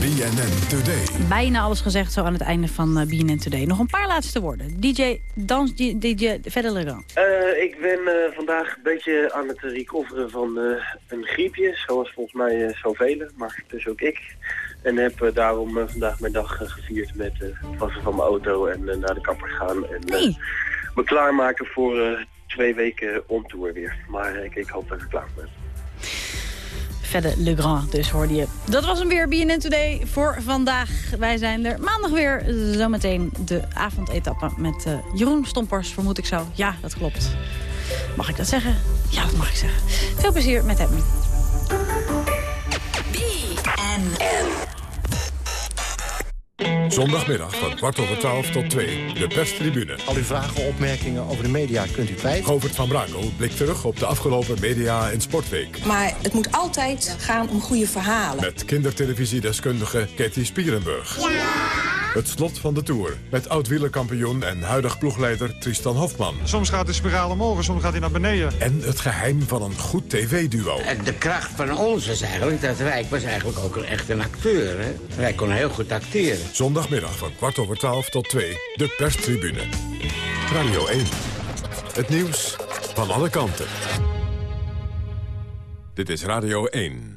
BNN Today. Bijna alles gezegd zo aan het einde van eh, BNN Today. Nog een paar laatste woorden. DJ, dans, DJ, verder Legrand. Eh, ik ben eh, vandaag een beetje aan het recoveren van eh, een griepje, zoals volgens mij zoveel, maar dus ook ik. En heb daarom vandaag mijn dag gevierd met het wassen van mijn auto en naar de kapper gaan. En eh, me klaarmaken voor eh, twee weken on tour weer. Maar ik, ik hoop dat ik klaar ben. Verder Legrand, dus hoorde je. Dat was hem weer, BNN Today voor vandaag. Wij zijn er maandag weer. Zometeen de avondetappe met eh, Jeroen Stompers, vermoed ik zo. Ja, dat klopt. Mag ik dat zeggen? Ja, dat mag ik zeggen. Veel plezier met hem. Zondagmiddag van kwart over twaalf tot twee, de perstribune. Al uw vragen, opmerkingen over de media kunt u kwijt. Govert van Brakel blikt terug op de afgelopen media- en sportweek. Maar het moet altijd gaan om goede verhalen. Met kindertelevisiedeskundige Katie Spierenburg. Ja! Het slot van de Tour met oud-wielerkampioen en huidig ploegleider Tristan Hofman. Soms gaat de spiraal omhoog, soms gaat hij naar beneden. En het geheim van een goed tv-duo. De kracht van ons is eigenlijk dat Rijk was eigenlijk ook echt een acteur. Hè? Rijk kon heel goed acteren. Zondagmiddag van kwart over twaalf tot twee, de perstribune. Radio 1. Het nieuws van alle kanten. Dit is Radio 1.